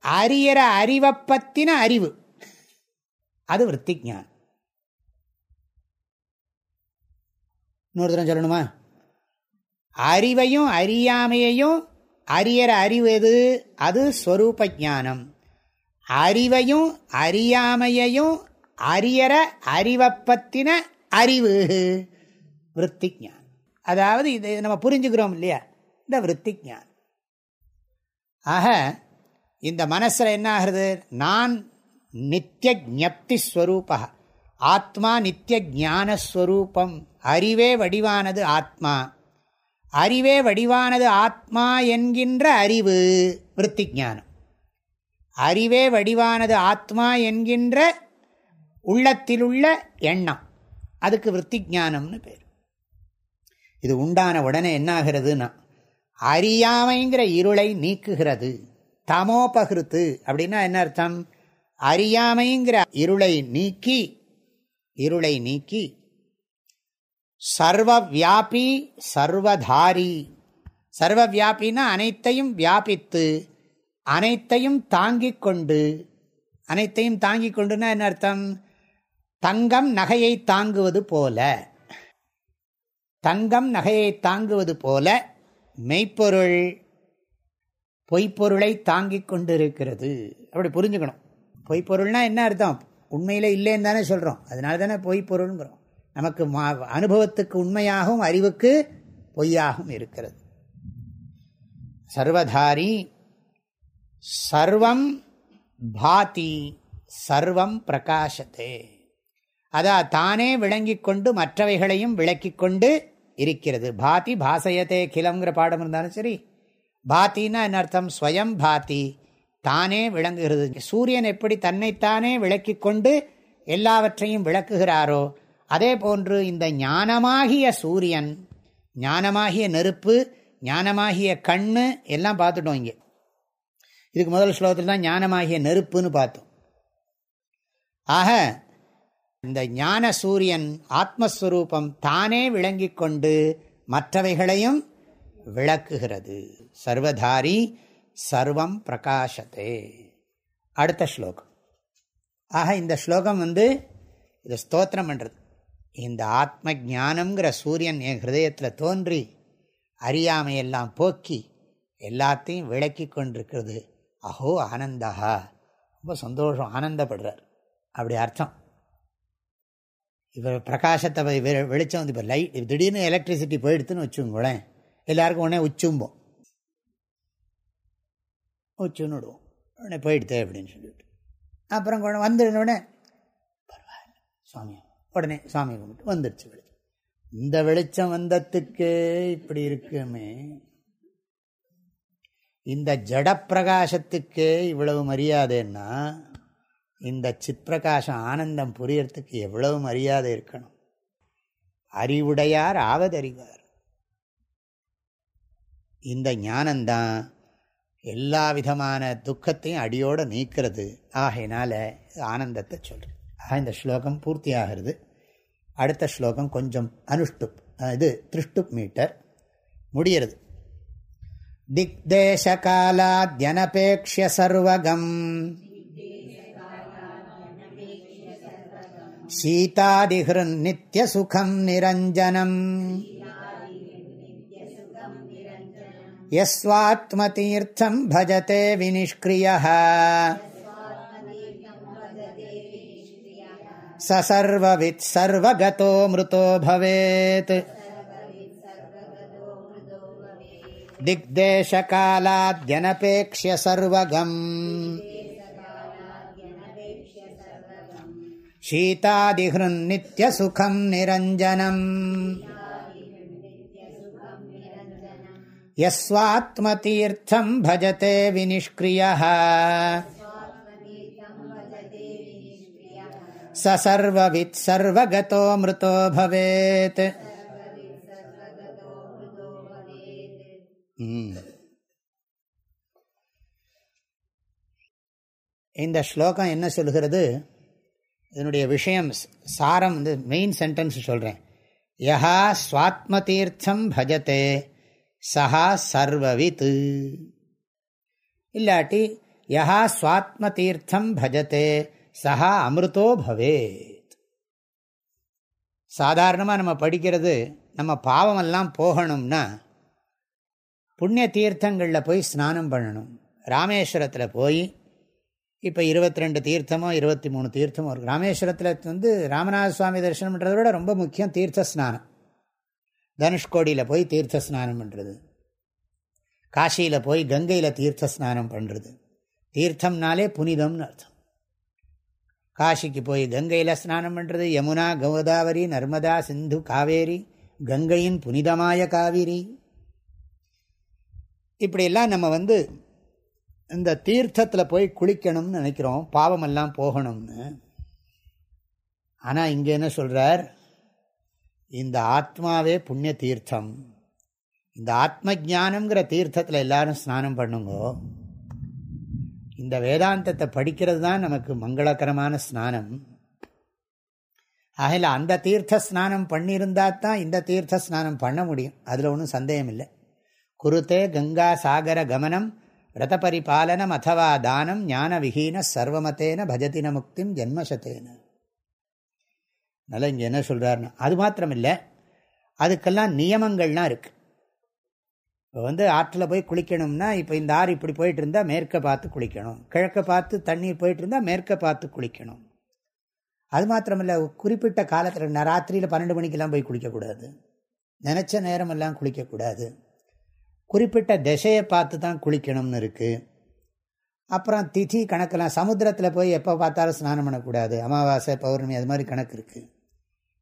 அறிகிற அறிவை பற்றின அறிவு. அது விற்பி ஜானம் இன்னொரு தரம் சொல்லணுமா? அறிவையும் அறியாமையையும் அறியற அறிவு எது? அது ஸ்வரூப ஜானம் அறிவையும் அறியாமையையும் அறியற அறிவை பற்றின அறிவு. விற்பி ஜானம் அதாவது இதை நம்ம புரிஞ்சுக்கிறோம் இல்லையா? இந்த விற்பி ஜானம் ஆக இந்த மனசில் என்னாகிறது? நான் நித்திய ஜப்தி ஸ்வரூப. ஆத்மா நித்திய ஜானஸ்வரூபம் அறிவே வடிவானது ஆத்மா. அறிவே வடிவானது ஆத்மா என்கின்ற அறிவு விற்பி ஞானம் அறிவே வடிவானது ஆத்மா என்கின்ற உள்ளத்திலுள்ள எண்ணம். அதுக்கு விற்பி ஜானம்னு பேர். இது உண்டான உடனே என்னாகிறதுனா அறியாமைங்கிற இருளை நீக்குகிறது. தமோபகிருத்து அப்படின்னா என்ன அர்த்தம்? அறியாமைங்கிற இருளை நீக்கி இருளை நீக்கி சர்வ வியாபி சர்வதாரி. சர்வ வியாபின்னா அனைத்தையும் வியாபித்து அனைத்தையும் தாங்கி கொண்டு. அனைத்தையும் தாங்கி கொண்டுன்னா என்ன அர்த்தம்? தங்கம் நகையை தாங்குவது போல. தங்கம் நகையை தாங்குவது போல மெய்ப்பொருள் பொய்ப்பொருளை தாங்கி கொண்டு இருக்கிறது அப்படி புரிஞ்சுக்கணும். பொய்ப்பொருள்னா என்ன அர்த்தம்? உண்மையில் இல்லைன்னு தானே சொல்கிறோம் அதனால தானே பொய்ப்பொருள்ங்கிறோம். நமக்கு அனுபவத்துக்கு உண்மையாகவும் அறிவுக்கு பொய்யாகவும் இருக்கிறது. சர்வதாரி சர்வம் பாதி சர்வம் பிரகாசத்தே அதான் தானே விளங்கி கொண்டு மற்றவைகளையும் விளக்கி கொண்டு இருக்கிறது. பாதி பாசையதே கிளம்ங்கிற பாடம் இருந்தாலும் சரி. பாத்தின்னா என்ன அர்த்தம்? ஸ்வயம் பாத்தி தானே விளங்குகிறது. சூரியன் எப்படி தன்னைத்தானே விளக்கி கொண்டு எல்லாவற்றையும் விளக்குகிறாரோ அதே போன்று இந்த ஞானமாகிய சூரியன் ஞானமாகிய நெருப்பு ஞானமாகிய கண்ணு எல்லாம் பார்த்துட்டோம் இங்கே. இதுக்கு முதல் ஸ்லோகத்தில் தான் ஞானமாகிய நெருப்புன்னு பார்த்தோம். ஆக இந்த ஞான சூரியன் ஆத்மஸ்வரூபம் தானே விளங்கி கொண்டு மற்றவைகளையும் விளக்குகிறது. சர்வதாரி சர்வம் பிரகாசத்தே அடுத்த ஸ்லோகம். ஆக இந்த ஸ்லோகம் வந்து இது ஸ்தோத்திரம் பண்ணுறது இந்த ஆத்ம ஜானங்கிற சூரியன் என் ஹிருதயத்தில் தோன்றி அறியாமையெல்லாம் போக்கி எல்லாத்தையும் விளக்கி கொண்டிருக்கிறது. அஹோ ஆனந்தா ரொம்ப சந்தோஷம் ஆனந்தப்படுறார். அப்படி அர்த்தம். இப்போ பிரகாசத்தை வெளிச்சம் வந்து இப்போ லைட் திடீர்னு எலக்ட்ரிசிட்டி போயிடுத்துன்னு வச்சுங்களேன் எல்லாருக்கும் உடனே உச்சும்போம். உச்சுன்னு விடுவோம். உடனே போயிடுத்தே அப்படின்னு சொல்லிவிட்டு அப்புறம் வந்துடுன உடனே பரவாயில்ல சுவாமி. உடனே சாமி கும்பிட்டு வந்துடுச்சு வெளிச்சம் இந்த வெளிச்சம் வந்தத்துக்கு இப்படி இருக்குமே. இந்த ஜடப்பிரகாசத்துக்கே இவ்வளவு மரியாதைன்னா இந்த சித்பிரகாசம் ஆனந்தம் புரியறதுக்கு எவ்வளவு மரியாதை இருக்கணும்? அறிவுடையார் ஆவதறிவார். இந்த ஞானந்தான் எல்லா விதமான துக்கத்தையும் அடியோடு நீக்கிறது. ஆகையினால ஆனந்தத்தை சொல்கிறேன் ஆக இந்த ஸ்லோகம் பூர்த்தி ஆகிறது அடுத்த ஸ்லோகம் கொஞ்சம் அனுஷ்டுப் இது திருஷ்டுப் மீட்டர் முடியறது திக்தேசகாலாத்யனபேக்ஷ சர்வகம் சீதாதிஹிருநித்யசுகம் நிரஞ்சனம் यस्वात्मतीर्थं भजते विनिष्क्रियः சர்வவித் சர்வகதோ மிருதோ பவேத் दिग्देशकालाद्यनपेक्ष्य सर्वगम्। शीतादिहृन्नित्यसुखम् निरञ्जनम्। यस्वात्मतीर्थम् भजते विनिष्क्रियः। சர்வவித் சர்வகதோ மிருதோ பவேத் இந்த ஸ்லோகம் என்ன சொல்கிறது? இதனுடைய விஷயம் சாரம் வந்து மெயின் சென்டென்ஸ் சொல்கிறேன் யஹா ஸ்வாத்ம தீர்த்தம் பஜத்தே சஹா சர்வவித்। இல்லாட்டி யஹா ஸ்வாத்ம தீர்த்தம் பஜத்தே சஹா அமிர்தோ பவேத். சாதாரணமாக நம்ம படிக்கிறது நம்ம பாவமெல்லாம் போகணும்னா புண்ணிய தீர்த்தங்களில் போய் ஸ்நானம் பண்ணணும். ராமேஸ்வரத்தில் போய் இப்போ இருபத்தி ரெண்டு தீர்த்தமோ இருபத்தி மூணு தீர்த்தமோ இருக்குது ராமேஸ்வரத்தில் வந்து ராமநாத சுவாமி தரிசனம் பண்ணுறத விட ரொம்ப முக்கியம் தீர்த்த ஸ்நானம். தனுஷ்கோடியில் போய் தீர்த்த ஸ்நானம் பண்ணுறது காசியில் போய் கங்கையில் தீர்த்த ஸ்நானம் பண்ணுறது தீர்த்தம்னாலே புனிதம்னு அர்த்தம். காசிக்கு போய் கங்கையில் ஸ்நானம் பண்ணுறது யமுனா கோதாவரி நர்மதா சிந்து காவேரி கங்கையின் புனிதமாய காவிரி. இப்படியெல்லாம் நம்ம வந்து இந்த தீர்த்தத்தில் போய் குளிக்கணும்னு நினைக்கிறோம். பாவமெல்லாம் போகணும்னு. ஆனால் இங்கே என்ன சொல்கிறார் இந்த ஆத்மாவே புண்ணிய தீர்த்தம். இந்த ஆத்ம ஜானங்கிற தீர்த்தத்தில் எல்லாரும் ஸ்நானம் பண்ணுங்கோ. இந்த வேதாந்தத்தை படிக்கிறது தான் நமக்கு மங்களகரமான ஸ்நானம். ஆகல அந்த தீர்த்த ஸ்நானம் பண்ணியிருந்தா தான் இந்த தீர்த்த ஸ்நானம் பண்ண முடியும். அதில் ஒன்றும் சந்தேகம் இல்லை குருத்தே கங்கா சாகர கமனம் ரத பரிபாலனம் அதவா தானம் ஞான விஹீன சர்வமத்தேன பஜதின முக்திம் ஜென்மசத்தேன அதனால் இங்கே என்ன சொல்கிறாருன்னு அது மாத்திரம் இல்லை அதுக்கெல்லாம் நியமங்கள்லாம் இருக்குது இப்போ வந்து ஆற்றில் போய் குளிக்கணும்னா இப்போ இந்த ஆறு இப்படி போயிட்டு இருந்தால் மேற்கை பார்த்து குளிக்கணும். கிழக்க பார்த்து தண்ணீர் போயிட்டு இருந்தால் மேற்க பார்த்து குளிக்கணும். அது மாத்திரமில்ல குறிப்பிட்ட காலத்தில் ராத்திரியில் பன்னெண்டு மணிக்கெல்லாம் போய் குளிக்கக்கூடாது. நினச்ச நேரமெல்லாம் குளிக்கக்கூடாது. குறிப்பிட்ட திசையை பார்த்து தான் குளிக்கணும்னு இருக்குது அப்புறம் திதி கணக்கெல்லாம் சமுத்திரத்தில் போய் எப்போ பார்த்தாலும் ஸ்நானம் பண்ணக்கூடாது. அமாவாசை பௌர்ணமி அது மாதிரி கணக்கு இருக்குது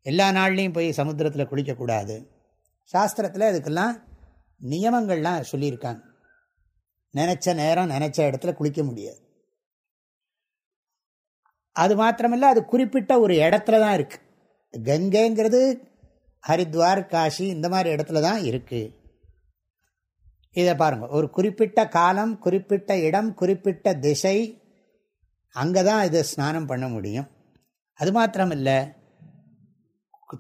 எல்லா நாள்லேயும் போய் சமுத்திரத்தில் குளிக்கக்கூடாது. சாஸ்திரத்தில் அதுக்கெல்லாம் நியமங்கள்லாம் சொல்லியிருக்காங்க. நினச்ச நேரம் நினச்ச இடத்துல குளிக்க முடியாது. அது மாத்திரமில்ல அது குறிப்பிட்ட ஒரு இடத்துல தான் இருக்குது கங்கைங்கிறது ஹரித்வார் காஷி இந்த மாதிரி இடத்துல தான் இருக்குது இதை பாருங்க. ஒரு குறிப்பிட்ட காலம் குறிப்பிட்ட இடம் குறிப்பிட்ட திசை அங்கே தான் இதை ஸ்நானம் பண்ண முடியும். அது மாத்திரமில்லை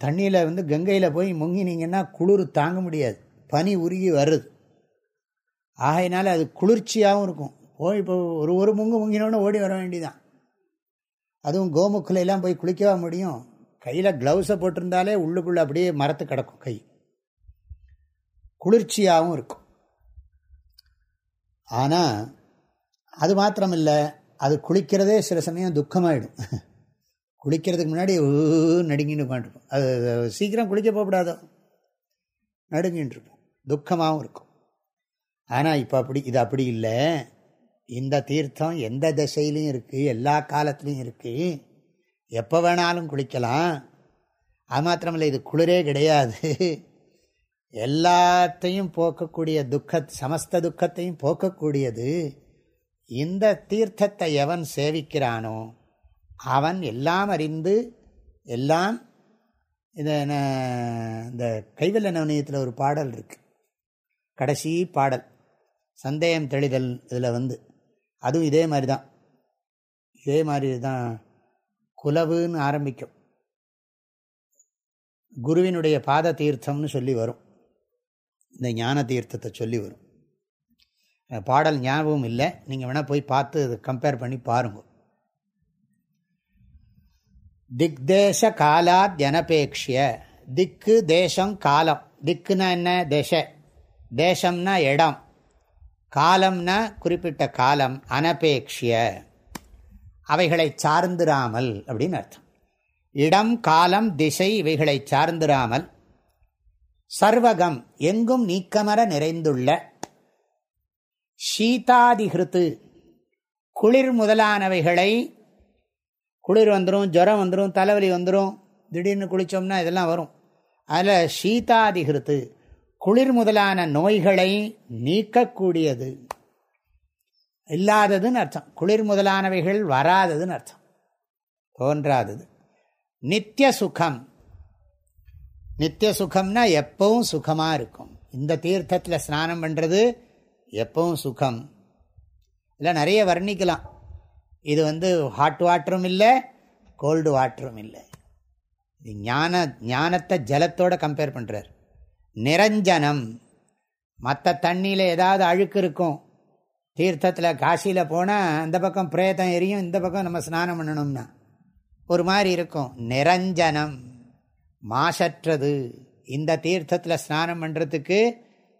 தண்ணியில் வந்து கங்கையில் போய் முங்கினீங்கன்னா குளிர் தாங்க முடியாது. பனி உருகி வருது. ஆகையினால அது குளிர்ச்சியாகவும் இருக்கும். போய் இப்போ ஒரு ஒரு முங்கு முங்கினோன்னு ஓடி வர வேண்டிதான் அதுவும் கோமுக்கிலெல்லாம் போய் குளிக்கவா முடியும்? கையில் க்ளவுஸை போட்டிருந்தாலே உள்ளுக்குள்ளே அப்படியே மரத்து கிடக்கும் கை. குளிர்ச்சியாகவும் இருக்கும். ஆனால் அது மாத்திரம் இல்லை அது குளிக்கிறதே சில சமயம் துக்கமாயிடும். குளிக்கிறதுக்கு முன்னாடி நடுங்கின்னு உட்காந்துருப்போம் அது சீக்கிரம் குளிக்க போகக்கூடாதோ? நடுங்கின்னு இருப்போம். துக்கமாகவும் இருக்கும். ஆனால் இப்போ அப்படி இது அப்படி இல்லை. இந்த தீர்த்தம் எந்த திசையிலையும் இருக்குது எல்லா காலத்துலேயும் இருக்குது எப்போ வேணாலும் குளிக்கலாம். அது மாத்திரமில்லை இது குளிரே கிடையாது. எல்லாத்தையும் போக்கக்கூடிய துக்க சமஸ்த துக்கத்தையும் போக்கக்கூடியது. இந்த தீர்த்தத்தை எவன் சேவிக்கிறானோ அவன் எல்லாம் அறிந்து எல்லாம் இதை இந்த கைவல்ல நவனியத்தில் ஒரு பாடல் இருக்கு. கடைசி பாடல் சந்தேகம் தெளிதல் இதில் வந்து. அதுவும் இதே மாதிரி தான் இதே மாதிரி தான் குலவுன்னு ஆரம்பிக்கும். குருவினுடைய பாத தீர்த்தம்னு சொல்லி வரும். இந்த ஞான தீர்த்தத்தை சொல்லி வரும். பாடல் ஞாபகம் இல்லை. நீங்கள் வேணால் போய் பார்த்து அதை கம்பேர் பண்ணி பாருங்க. திக்தேச காலா ஜனபேக்ஷிய திக்கு தேசம் காலம். திக்குன்னா என்ன? தேச. தேசம்னா இடம் காலம்னா குறிப்பிட்ட காலம் அனபேக்ஷிய. அவைகளை சார்ந்திராமல் அப்படின்னு அர்த்தம். இடம் காலம் திசை இவைகளை சார்ந்திராமல் சர்வகம் எங்கும் நீக்கமர நிறைந்துள்ள சீதாதிகிருத்து குளிர் முதலானவைகளை குளிர் வந்துடும் ஜுரம் வந்துடும் தலைவலி வந்துடும் திடீர்னு குளித்தோம்னா இதெல்லாம் வரும். அதில் சீதாதிகிருத்து குளிர் முதலான நோய்களை நீக்கக்கூடியது. இல்லாததுன்னு அர்த்தம். குளிர் முதலானவைகள் வராததுன்னு அர்த்தம். தோன்றாதது. நித்திய சுகம். நித்திய சுகம்னா எப்பவும் சுகமாக இருக்கும். இந்த தீர்த்தத்தில் ஸ்நானம் பண்ணுறது எப்பவும் சுகம். இல்லை நிறைய வர்ணிக்கலாம். இது வந்து ஹாட் வாட்டரும் இல்லை கோல்டு வாட்டரும் இல்லை. இது ஞான ஞானத்தை ஜலத்தோட கம்பேர் பண்ணுறார் நிரஞ்சனம். மற்ற தண்ணியில் ஏதாவது அழுக்கு இருக்கும். தீர்த்தத்தில் காசியில் போனால் அந்த பக்கம் பிரேதம் எரியும் இந்த பக்கம் நம்ம ஸ்நானம் பண்ணணும்னா. ஒரு மாதிரி இருக்கும். நிரஞ்சனம். மாசற்றது. இந்த தீர்த்தத்தில் ஸ்நானம் பண்ணுறதுக்கு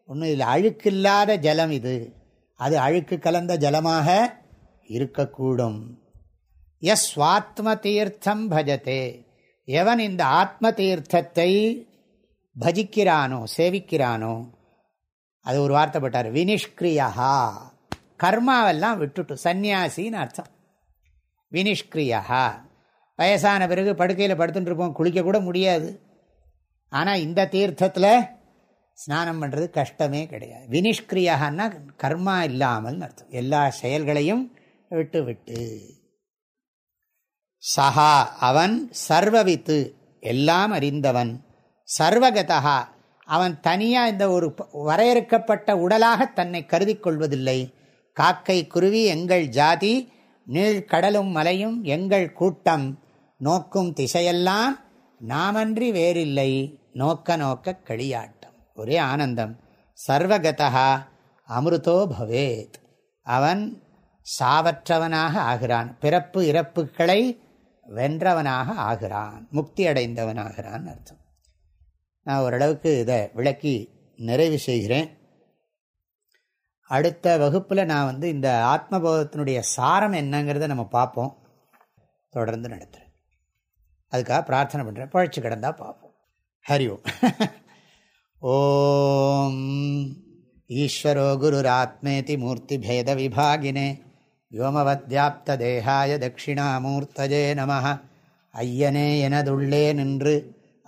ஒன்றும் இதில் அழுக்கு இல்லாத ஜலம் இது. அது அழுக்கு கலந்த ஜலமாக இருக்கக்கூடும். எஸ் சுவாத்ம தீர்த்தம் பஜத்தே எவன் இந்த ஆத்ம தீர்த்தத்தை பஜிக்கிறானோ சேவிக்கிறானோ அது ஒரு வார்த்தைப்பட்டார் வினிஷ்கிரியா கர்மாவெல்லாம் விட்டுட்டு சந்நியாசின்னு அர்த்தம். வினிஷ்கிரியா வயசான பிறகு படுக்கையில் படுத்துட்டு இருப்போம் குளிக்க கூட முடியாது. ஆனால் இந்த தீர்த்தத்தில் ஸ்நானம் பண்ணுறது கஷ்டமே கிடையாது. வினிஷ்கிரியாகனா கர்மா இல்லாமல் அர்த்தம். எல்லா செயல்களையும் விட்டு விட்டு சஹா அவன் சர்வவித்து எல்லாம் அறிந்தவன். சர்வகதா அவன் தனியாக இந்த ஒரு வரையறுக்கப்பட்ட உடலாக தன்னை கருதி கொள்வதில்லை. காக்கை குருவி எங்கள் ஜாதி நீழ்கடலும் மலையும் எங்கள் கூட்டம். நோக்கும் திசையெல்லாம் நாமன்றி வேறில்லை. நோக்க நோக்க களியாட்டம். ஒரே ஆனந்தம். சர்வகதா அமிர்தோ பவேத். அவன் சாவற்றவனாக ஆகிறான். பிறப்பு இறப்புகளை வென்றவனாக ஆகிறான். முக்தி அடைந்தவனாகிறான் அர்த்தம். நான் ஓரளவுக்கு இதை விளக்கி நிறைவு செய்கிறேன். அடுத்த வகுப்பில் நான் வந்து இந்த ஆத்மபோதத்தினுடைய சாரம் என்னங்கிறத நம்ம பார்ப்போம். தொடர்ந்து நடத்துகிறேன் அதுக்காக பிரார்த்தனை பண்ணுறேன் பழச்சி கிடந்தால் பார்ப்போம். ஹரி ஓம். ஓம் ஈஸ்வரோ குருராத்மேதி மூர்த்தி பேத விபாகினே. வோமவத்யாப்தேகாய தட்சிணாமூர்த்தஜே நம ஐயனே எனதுள்ளே நின்று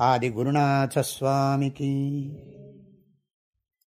ఆది గురునాథస్వామికి